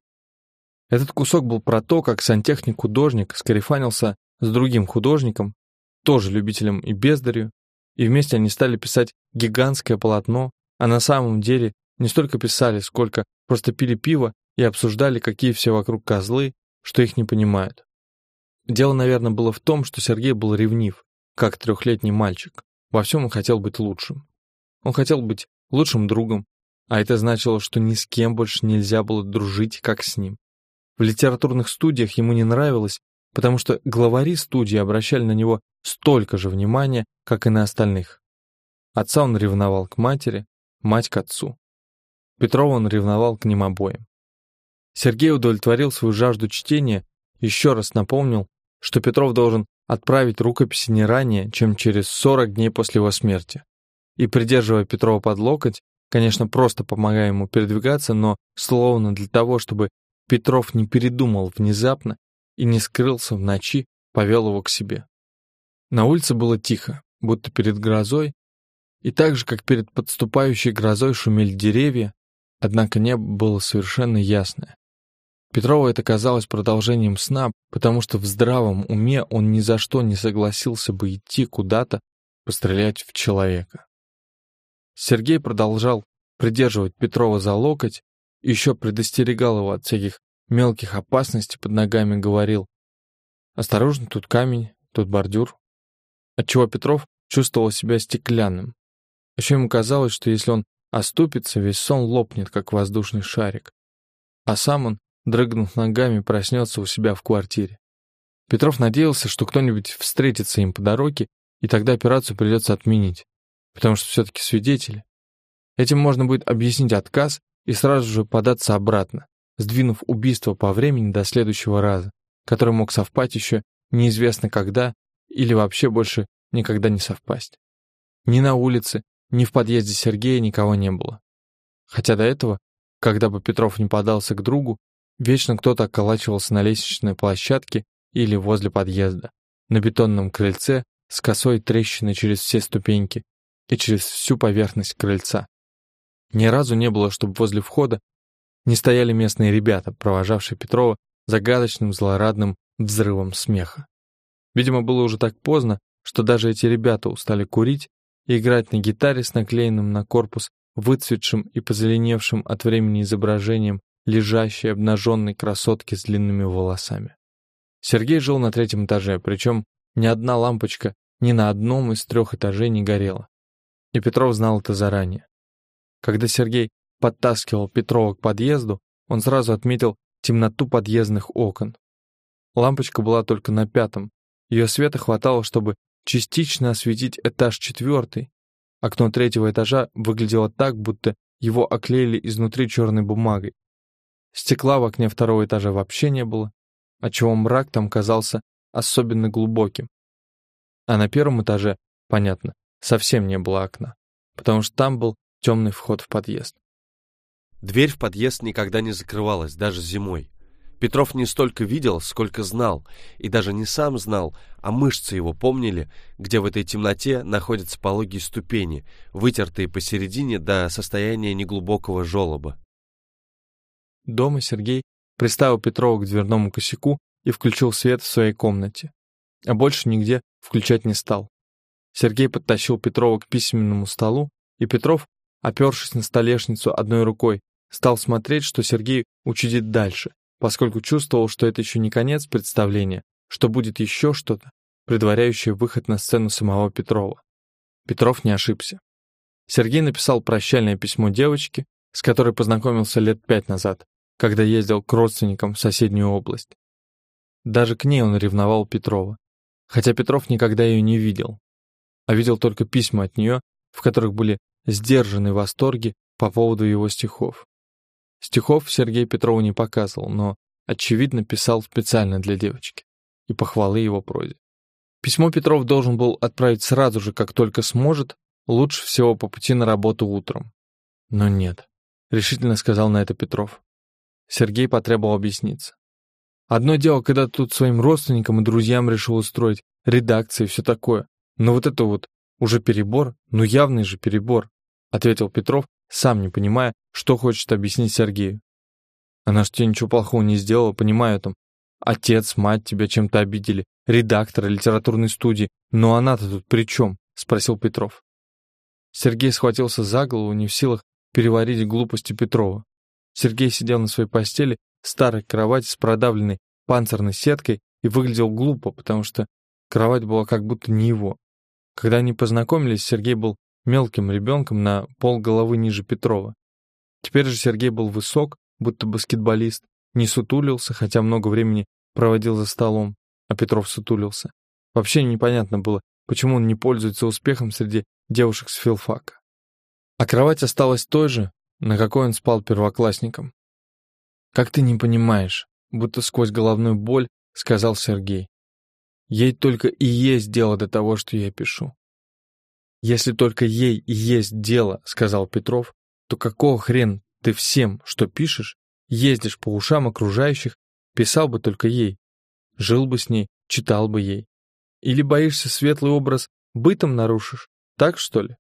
Этот кусок был про то, как сантехник-художник скарифанился с другим художником, тоже любителем и бездарью, и вместе они стали писать гигантское полотно, а на самом деле не столько писали, сколько просто пили пиво и обсуждали, какие все вокруг козлы, что их не понимают. Дело, наверное, было в том, что Сергей был ревнив, как трехлетний мальчик. Во всем он хотел быть лучшим. Он хотел быть лучшим другом, а это значило, что ни с кем больше нельзя было дружить, как с ним. В литературных студиях ему не нравилось, потому что главари студии обращали на него столько же внимания, как и на остальных. Отца он ревновал к матери, мать к отцу. Петрова он ревновал к ним обоим. Сергей удовлетворил свою жажду чтения, еще раз напомнил, что Петров должен отправить рукописи не ранее, чем через 40 дней после его смерти. И, придерживая Петрова под локоть, конечно, просто помогая ему передвигаться, но словно для того, чтобы Петров не передумал внезапно и не скрылся в ночи, повел его к себе. На улице было тихо, будто перед грозой, и так же, как перед подступающей грозой шумели деревья, однако небо было совершенно ясное. Петрову это казалось продолжением сна, потому что в здравом уме он ни за что не согласился бы идти куда-то пострелять в человека. Сергей продолжал придерживать Петрова за локоть, еще предостерегал его от всяких мелких опасностей под ногами, говорил «Осторожно, тут камень, тут бордюр». Отчего Петров чувствовал себя стеклянным. Еще ему казалось, что если он оступится, весь сон лопнет, как воздушный шарик. А сам он дрыгнув ногами, проснется у себя в квартире. Петров надеялся, что кто-нибудь встретится им по дороге, и тогда операцию придется отменить, потому что все-таки свидетели. Этим можно будет объяснить отказ и сразу же податься обратно, сдвинув убийство по времени до следующего раза, который мог совпасть еще неизвестно когда или вообще больше никогда не совпасть. Ни на улице, ни в подъезде Сергея никого не было. Хотя до этого, когда бы Петров не подался к другу, Вечно кто-то околачивался на лестничной площадке или возле подъезда, на бетонном крыльце с косой трещиной через все ступеньки и через всю поверхность крыльца. Ни разу не было, чтобы возле входа не стояли местные ребята, провожавшие Петрова загадочным злорадным взрывом смеха. Видимо, было уже так поздно, что даже эти ребята устали курить и играть на гитаре с наклеенным на корпус выцветшим и позеленевшим от времени изображением лежащей обнаженной красотки с длинными волосами. Сергей жил на третьем этаже, причем ни одна лампочка ни на одном из трех этажей не горела. И Петров знал это заранее. Когда Сергей подтаскивал Петрова к подъезду, он сразу отметил темноту подъездных окон. Лампочка была только на пятом. Ее света хватало, чтобы частично осветить этаж четвертый. Окно третьего этажа выглядело так, будто его оклеили изнутри черной бумагой. Стекла в окне второго этажа вообще не было, отчего мрак там казался особенно глубоким. А на первом этаже, понятно, совсем не было окна, потому что там был темный вход в подъезд. Дверь в подъезд никогда не закрывалась, даже зимой. Петров не столько видел, сколько знал, и даже не сам знал, а мышцы его помнили, где в этой темноте находятся пологие ступени, вытертые посередине до состояния неглубокого желоба. Дома Сергей приставил Петрова к дверному косяку и включил свет в своей комнате. А больше нигде включать не стал. Сергей подтащил Петрова к письменному столу, и Петров, опершись на столешницу одной рукой, стал смотреть, что Сергей учудит дальше, поскольку чувствовал, что это еще не конец представления, что будет еще что-то, предваряющее выход на сцену самого Петрова. Петров не ошибся. Сергей написал прощальное письмо девочке, с которой познакомился лет пять назад, когда ездил к родственникам в соседнюю область. Даже к ней он ревновал Петрова, хотя Петров никогда ее не видел, а видел только письма от нее, в которых были сдержаны восторги по поводу его стихов. Стихов Сергей Петрову не показывал, но, очевидно, писал специально для девочки и похвалы его прозе. Письмо Петров должен был отправить сразу же, как только сможет, лучше всего по пути на работу утром. Но нет, решительно сказал на это Петров. Сергей потребовал объясниться. Одно дело, когда тут своим родственникам и друзьям решил устроить редакции и все такое. Но вот это вот уже перебор, ну явный же перебор, ответил Петров, сам не понимая, что хочет объяснить Сергею. Она ж тебе ничего плохого не сделала, понимаю там. Отец, мать тебя чем-то обидели, редактор литературной студии, но она-то тут при чем? Спросил Петров. Сергей схватился за голову, не в силах переварить глупости Петрова. Сергей сидел на своей постели, старой кровати с продавленной панцирной сеткой и выглядел глупо, потому что кровать была как будто не его. Когда они познакомились, Сергей был мелким ребенком на пол головы ниже Петрова. Теперь же Сергей был высок, будто баскетболист, не сутулился, хотя много времени проводил за столом, а Петров сутулился. Вообще непонятно было, почему он не пользуется успехом среди девушек с филфака. А кровать осталась той же, на какой он спал первоклассником. «Как ты не понимаешь?» будто сквозь головную боль сказал Сергей. «Ей только и есть дело до того, что я пишу». «Если только ей и есть дело», — сказал Петров, «то какого хрен ты всем, что пишешь, ездишь по ушам окружающих, писал бы только ей, жил бы с ней, читал бы ей? Или боишься светлый образ бытом нарушишь, так что ли?»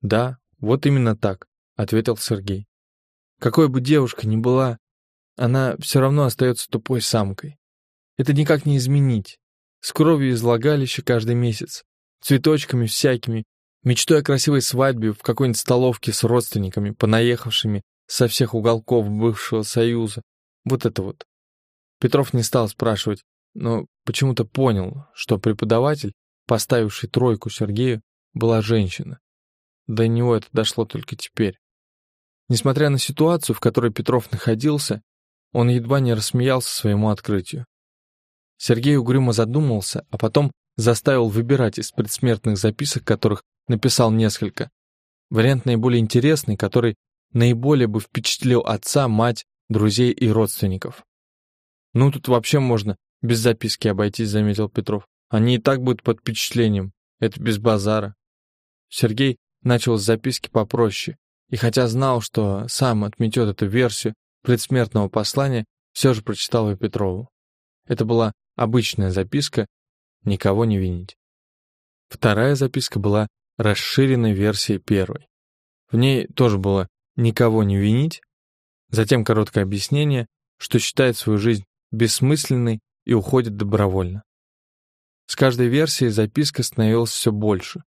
«Да, вот именно так», — ответил Сергей. «Какой бы девушка ни была, она все равно остается тупой самкой. Это никак не изменить. С кровью из влагалища каждый месяц, цветочками всякими, мечтой о красивой свадьбе в какой-нибудь столовке с родственниками, понаехавшими со всех уголков бывшего союза. Вот это вот. Петров не стал спрашивать, но почему-то понял, что преподаватель, поставивший тройку Сергею, была женщина. До него это дошло только теперь. Несмотря на ситуацию, в которой Петров находился, он едва не рассмеялся своему открытию. Сергей угрюмо задумался, а потом заставил выбирать из предсмертных записок, которых написал несколько. Вариант наиболее интересный, который наиболее бы впечатлил отца, мать, друзей и родственников. «Ну, тут вообще можно без записки обойтись», — заметил Петров. «Они и так будут под впечатлением. Это без базара». Сергей начал с записки попроще, и хотя знал, что сам отметет эту версию, предсмертного послания все же прочитал ее Петрову. Это была обычная записка «Никого не винить». Вторая записка была расширенной версией первой. В ней тоже было «никого не винить», затем короткое объяснение, что считает свою жизнь бессмысленной и уходит добровольно. С каждой версией записка становилась все больше.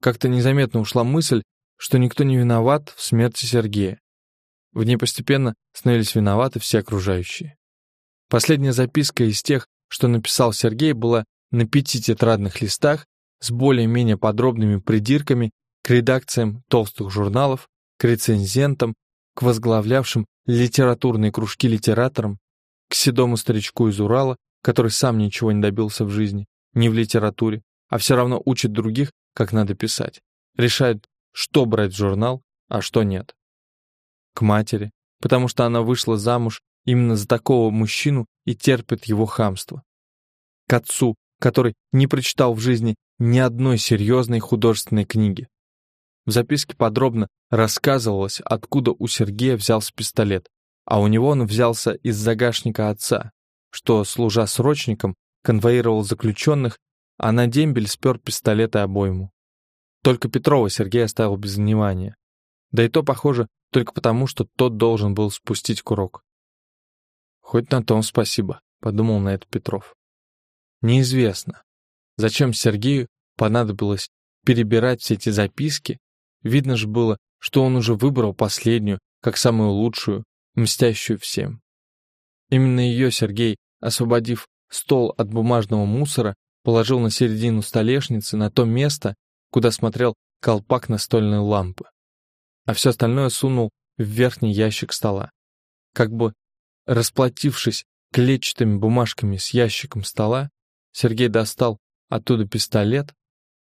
Как-то незаметно ушла мысль, что никто не виноват в смерти Сергея, в ней постепенно становились виноваты все окружающие. Последняя записка из тех, что написал Сергей, была на пяти тетрадных листах с более-менее подробными придирками к редакциям толстых журналов, к рецензентам, к возглавлявшим литературные кружки литераторам, к седому старичку из Урала, который сам ничего не добился в жизни, ни в литературе, а все равно учит других, как надо писать, решает, что брать в журнал, а что нет к матери, потому что она вышла замуж именно за такого мужчину и терпит его хамство. К отцу, который не прочитал в жизни ни одной серьезной художественной книги. В записке подробно рассказывалось, откуда у Сергея взялся пистолет, а у него он взялся из загашника отца, что, служа срочником, конвоировал заключенных, а на дембель спер пистолет и обойму. Только Петрова Сергей оставил без внимания. Да и то, похоже, только потому, что тот должен был спустить курок. «Хоть на том спасибо», — подумал на это Петров. Неизвестно, зачем Сергею понадобилось перебирать все эти записки. Видно же было, что он уже выбрал последнюю, как самую лучшую, мстящую всем. Именно ее Сергей, освободив стол от бумажного мусора, положил на середину столешницы, на то место, куда смотрел колпак настольной лампы. А все остальное сунул в верхний ящик стола. Как бы расплатившись клетчатыми бумажками с ящиком стола, Сергей достал оттуда пистолет,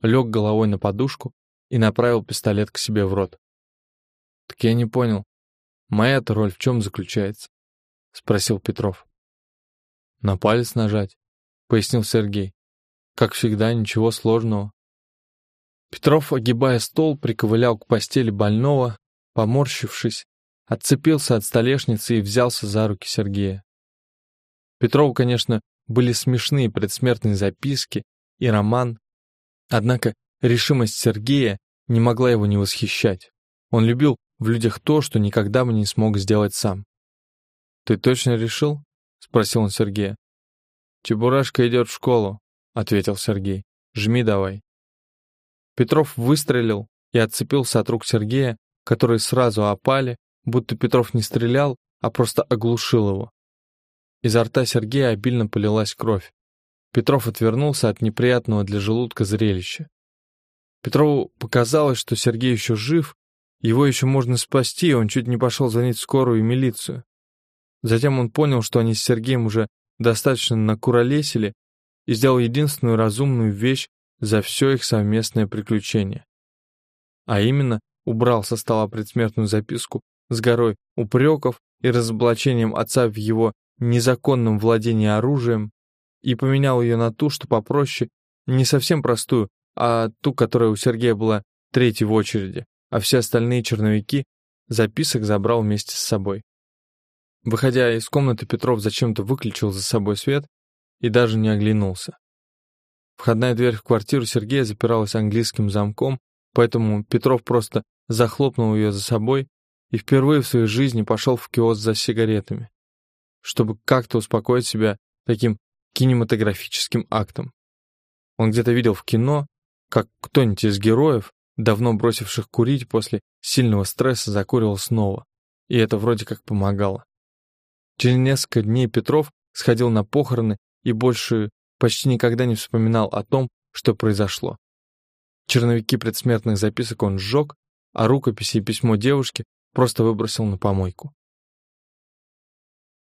лег головой на подушку и направил пистолет к себе в рот. «Так я не понял, моя-то роль в чем заключается?» — спросил Петров. «На палец нажать», — пояснил Сергей. «Как всегда, ничего сложного». Петров, огибая стол, приковылял к постели больного, поморщившись, отцепился от столешницы и взялся за руки Сергея. Петрову, конечно, были смешные предсмертные записки и роман, однако решимость Сергея не могла его не восхищать. Он любил в людях то, что никогда бы не смог сделать сам. «Ты точно решил?» — спросил он Сергея. «Чебурашка идет в школу», — ответил Сергей. «Жми давай». Петров выстрелил и отцепился от рук Сергея, которые сразу опали, будто Петров не стрелял, а просто оглушил его. Изо рта Сергея обильно полилась кровь. Петров отвернулся от неприятного для желудка зрелища. Петрову показалось, что Сергей еще жив, его еще можно спасти, и он чуть не пошел звонить скорую и милицию. Затем он понял, что они с Сергеем уже достаточно накуролесили и сделал единственную разумную вещь за все их совместное приключение. А именно, убрал со стола предсмертную записку с горой упреков и разоблачением отца в его незаконном владении оружием и поменял ее на ту, что попроще, не совсем простую, а ту, которая у Сергея была третьей в очереди, а все остальные черновики записок забрал вместе с собой. Выходя из комнаты, Петров зачем-то выключил за собой свет и даже не оглянулся. Входная дверь в квартиру Сергея запиралась английским замком, поэтому Петров просто захлопнул ее за собой и впервые в своей жизни пошел в киоск за сигаретами чтобы как-то успокоить себя таким кинематографическим актом. Он где-то видел в кино, как кто-нибудь из героев, давно бросивших курить после сильного стресса, закуривал снова, и это вроде как помогало. Через несколько дней Петров сходил на похороны и больше почти никогда не вспоминал о том, что произошло. Черновики предсмертных записок он сжег, а рукописи и письмо девушки просто выбросил на помойку.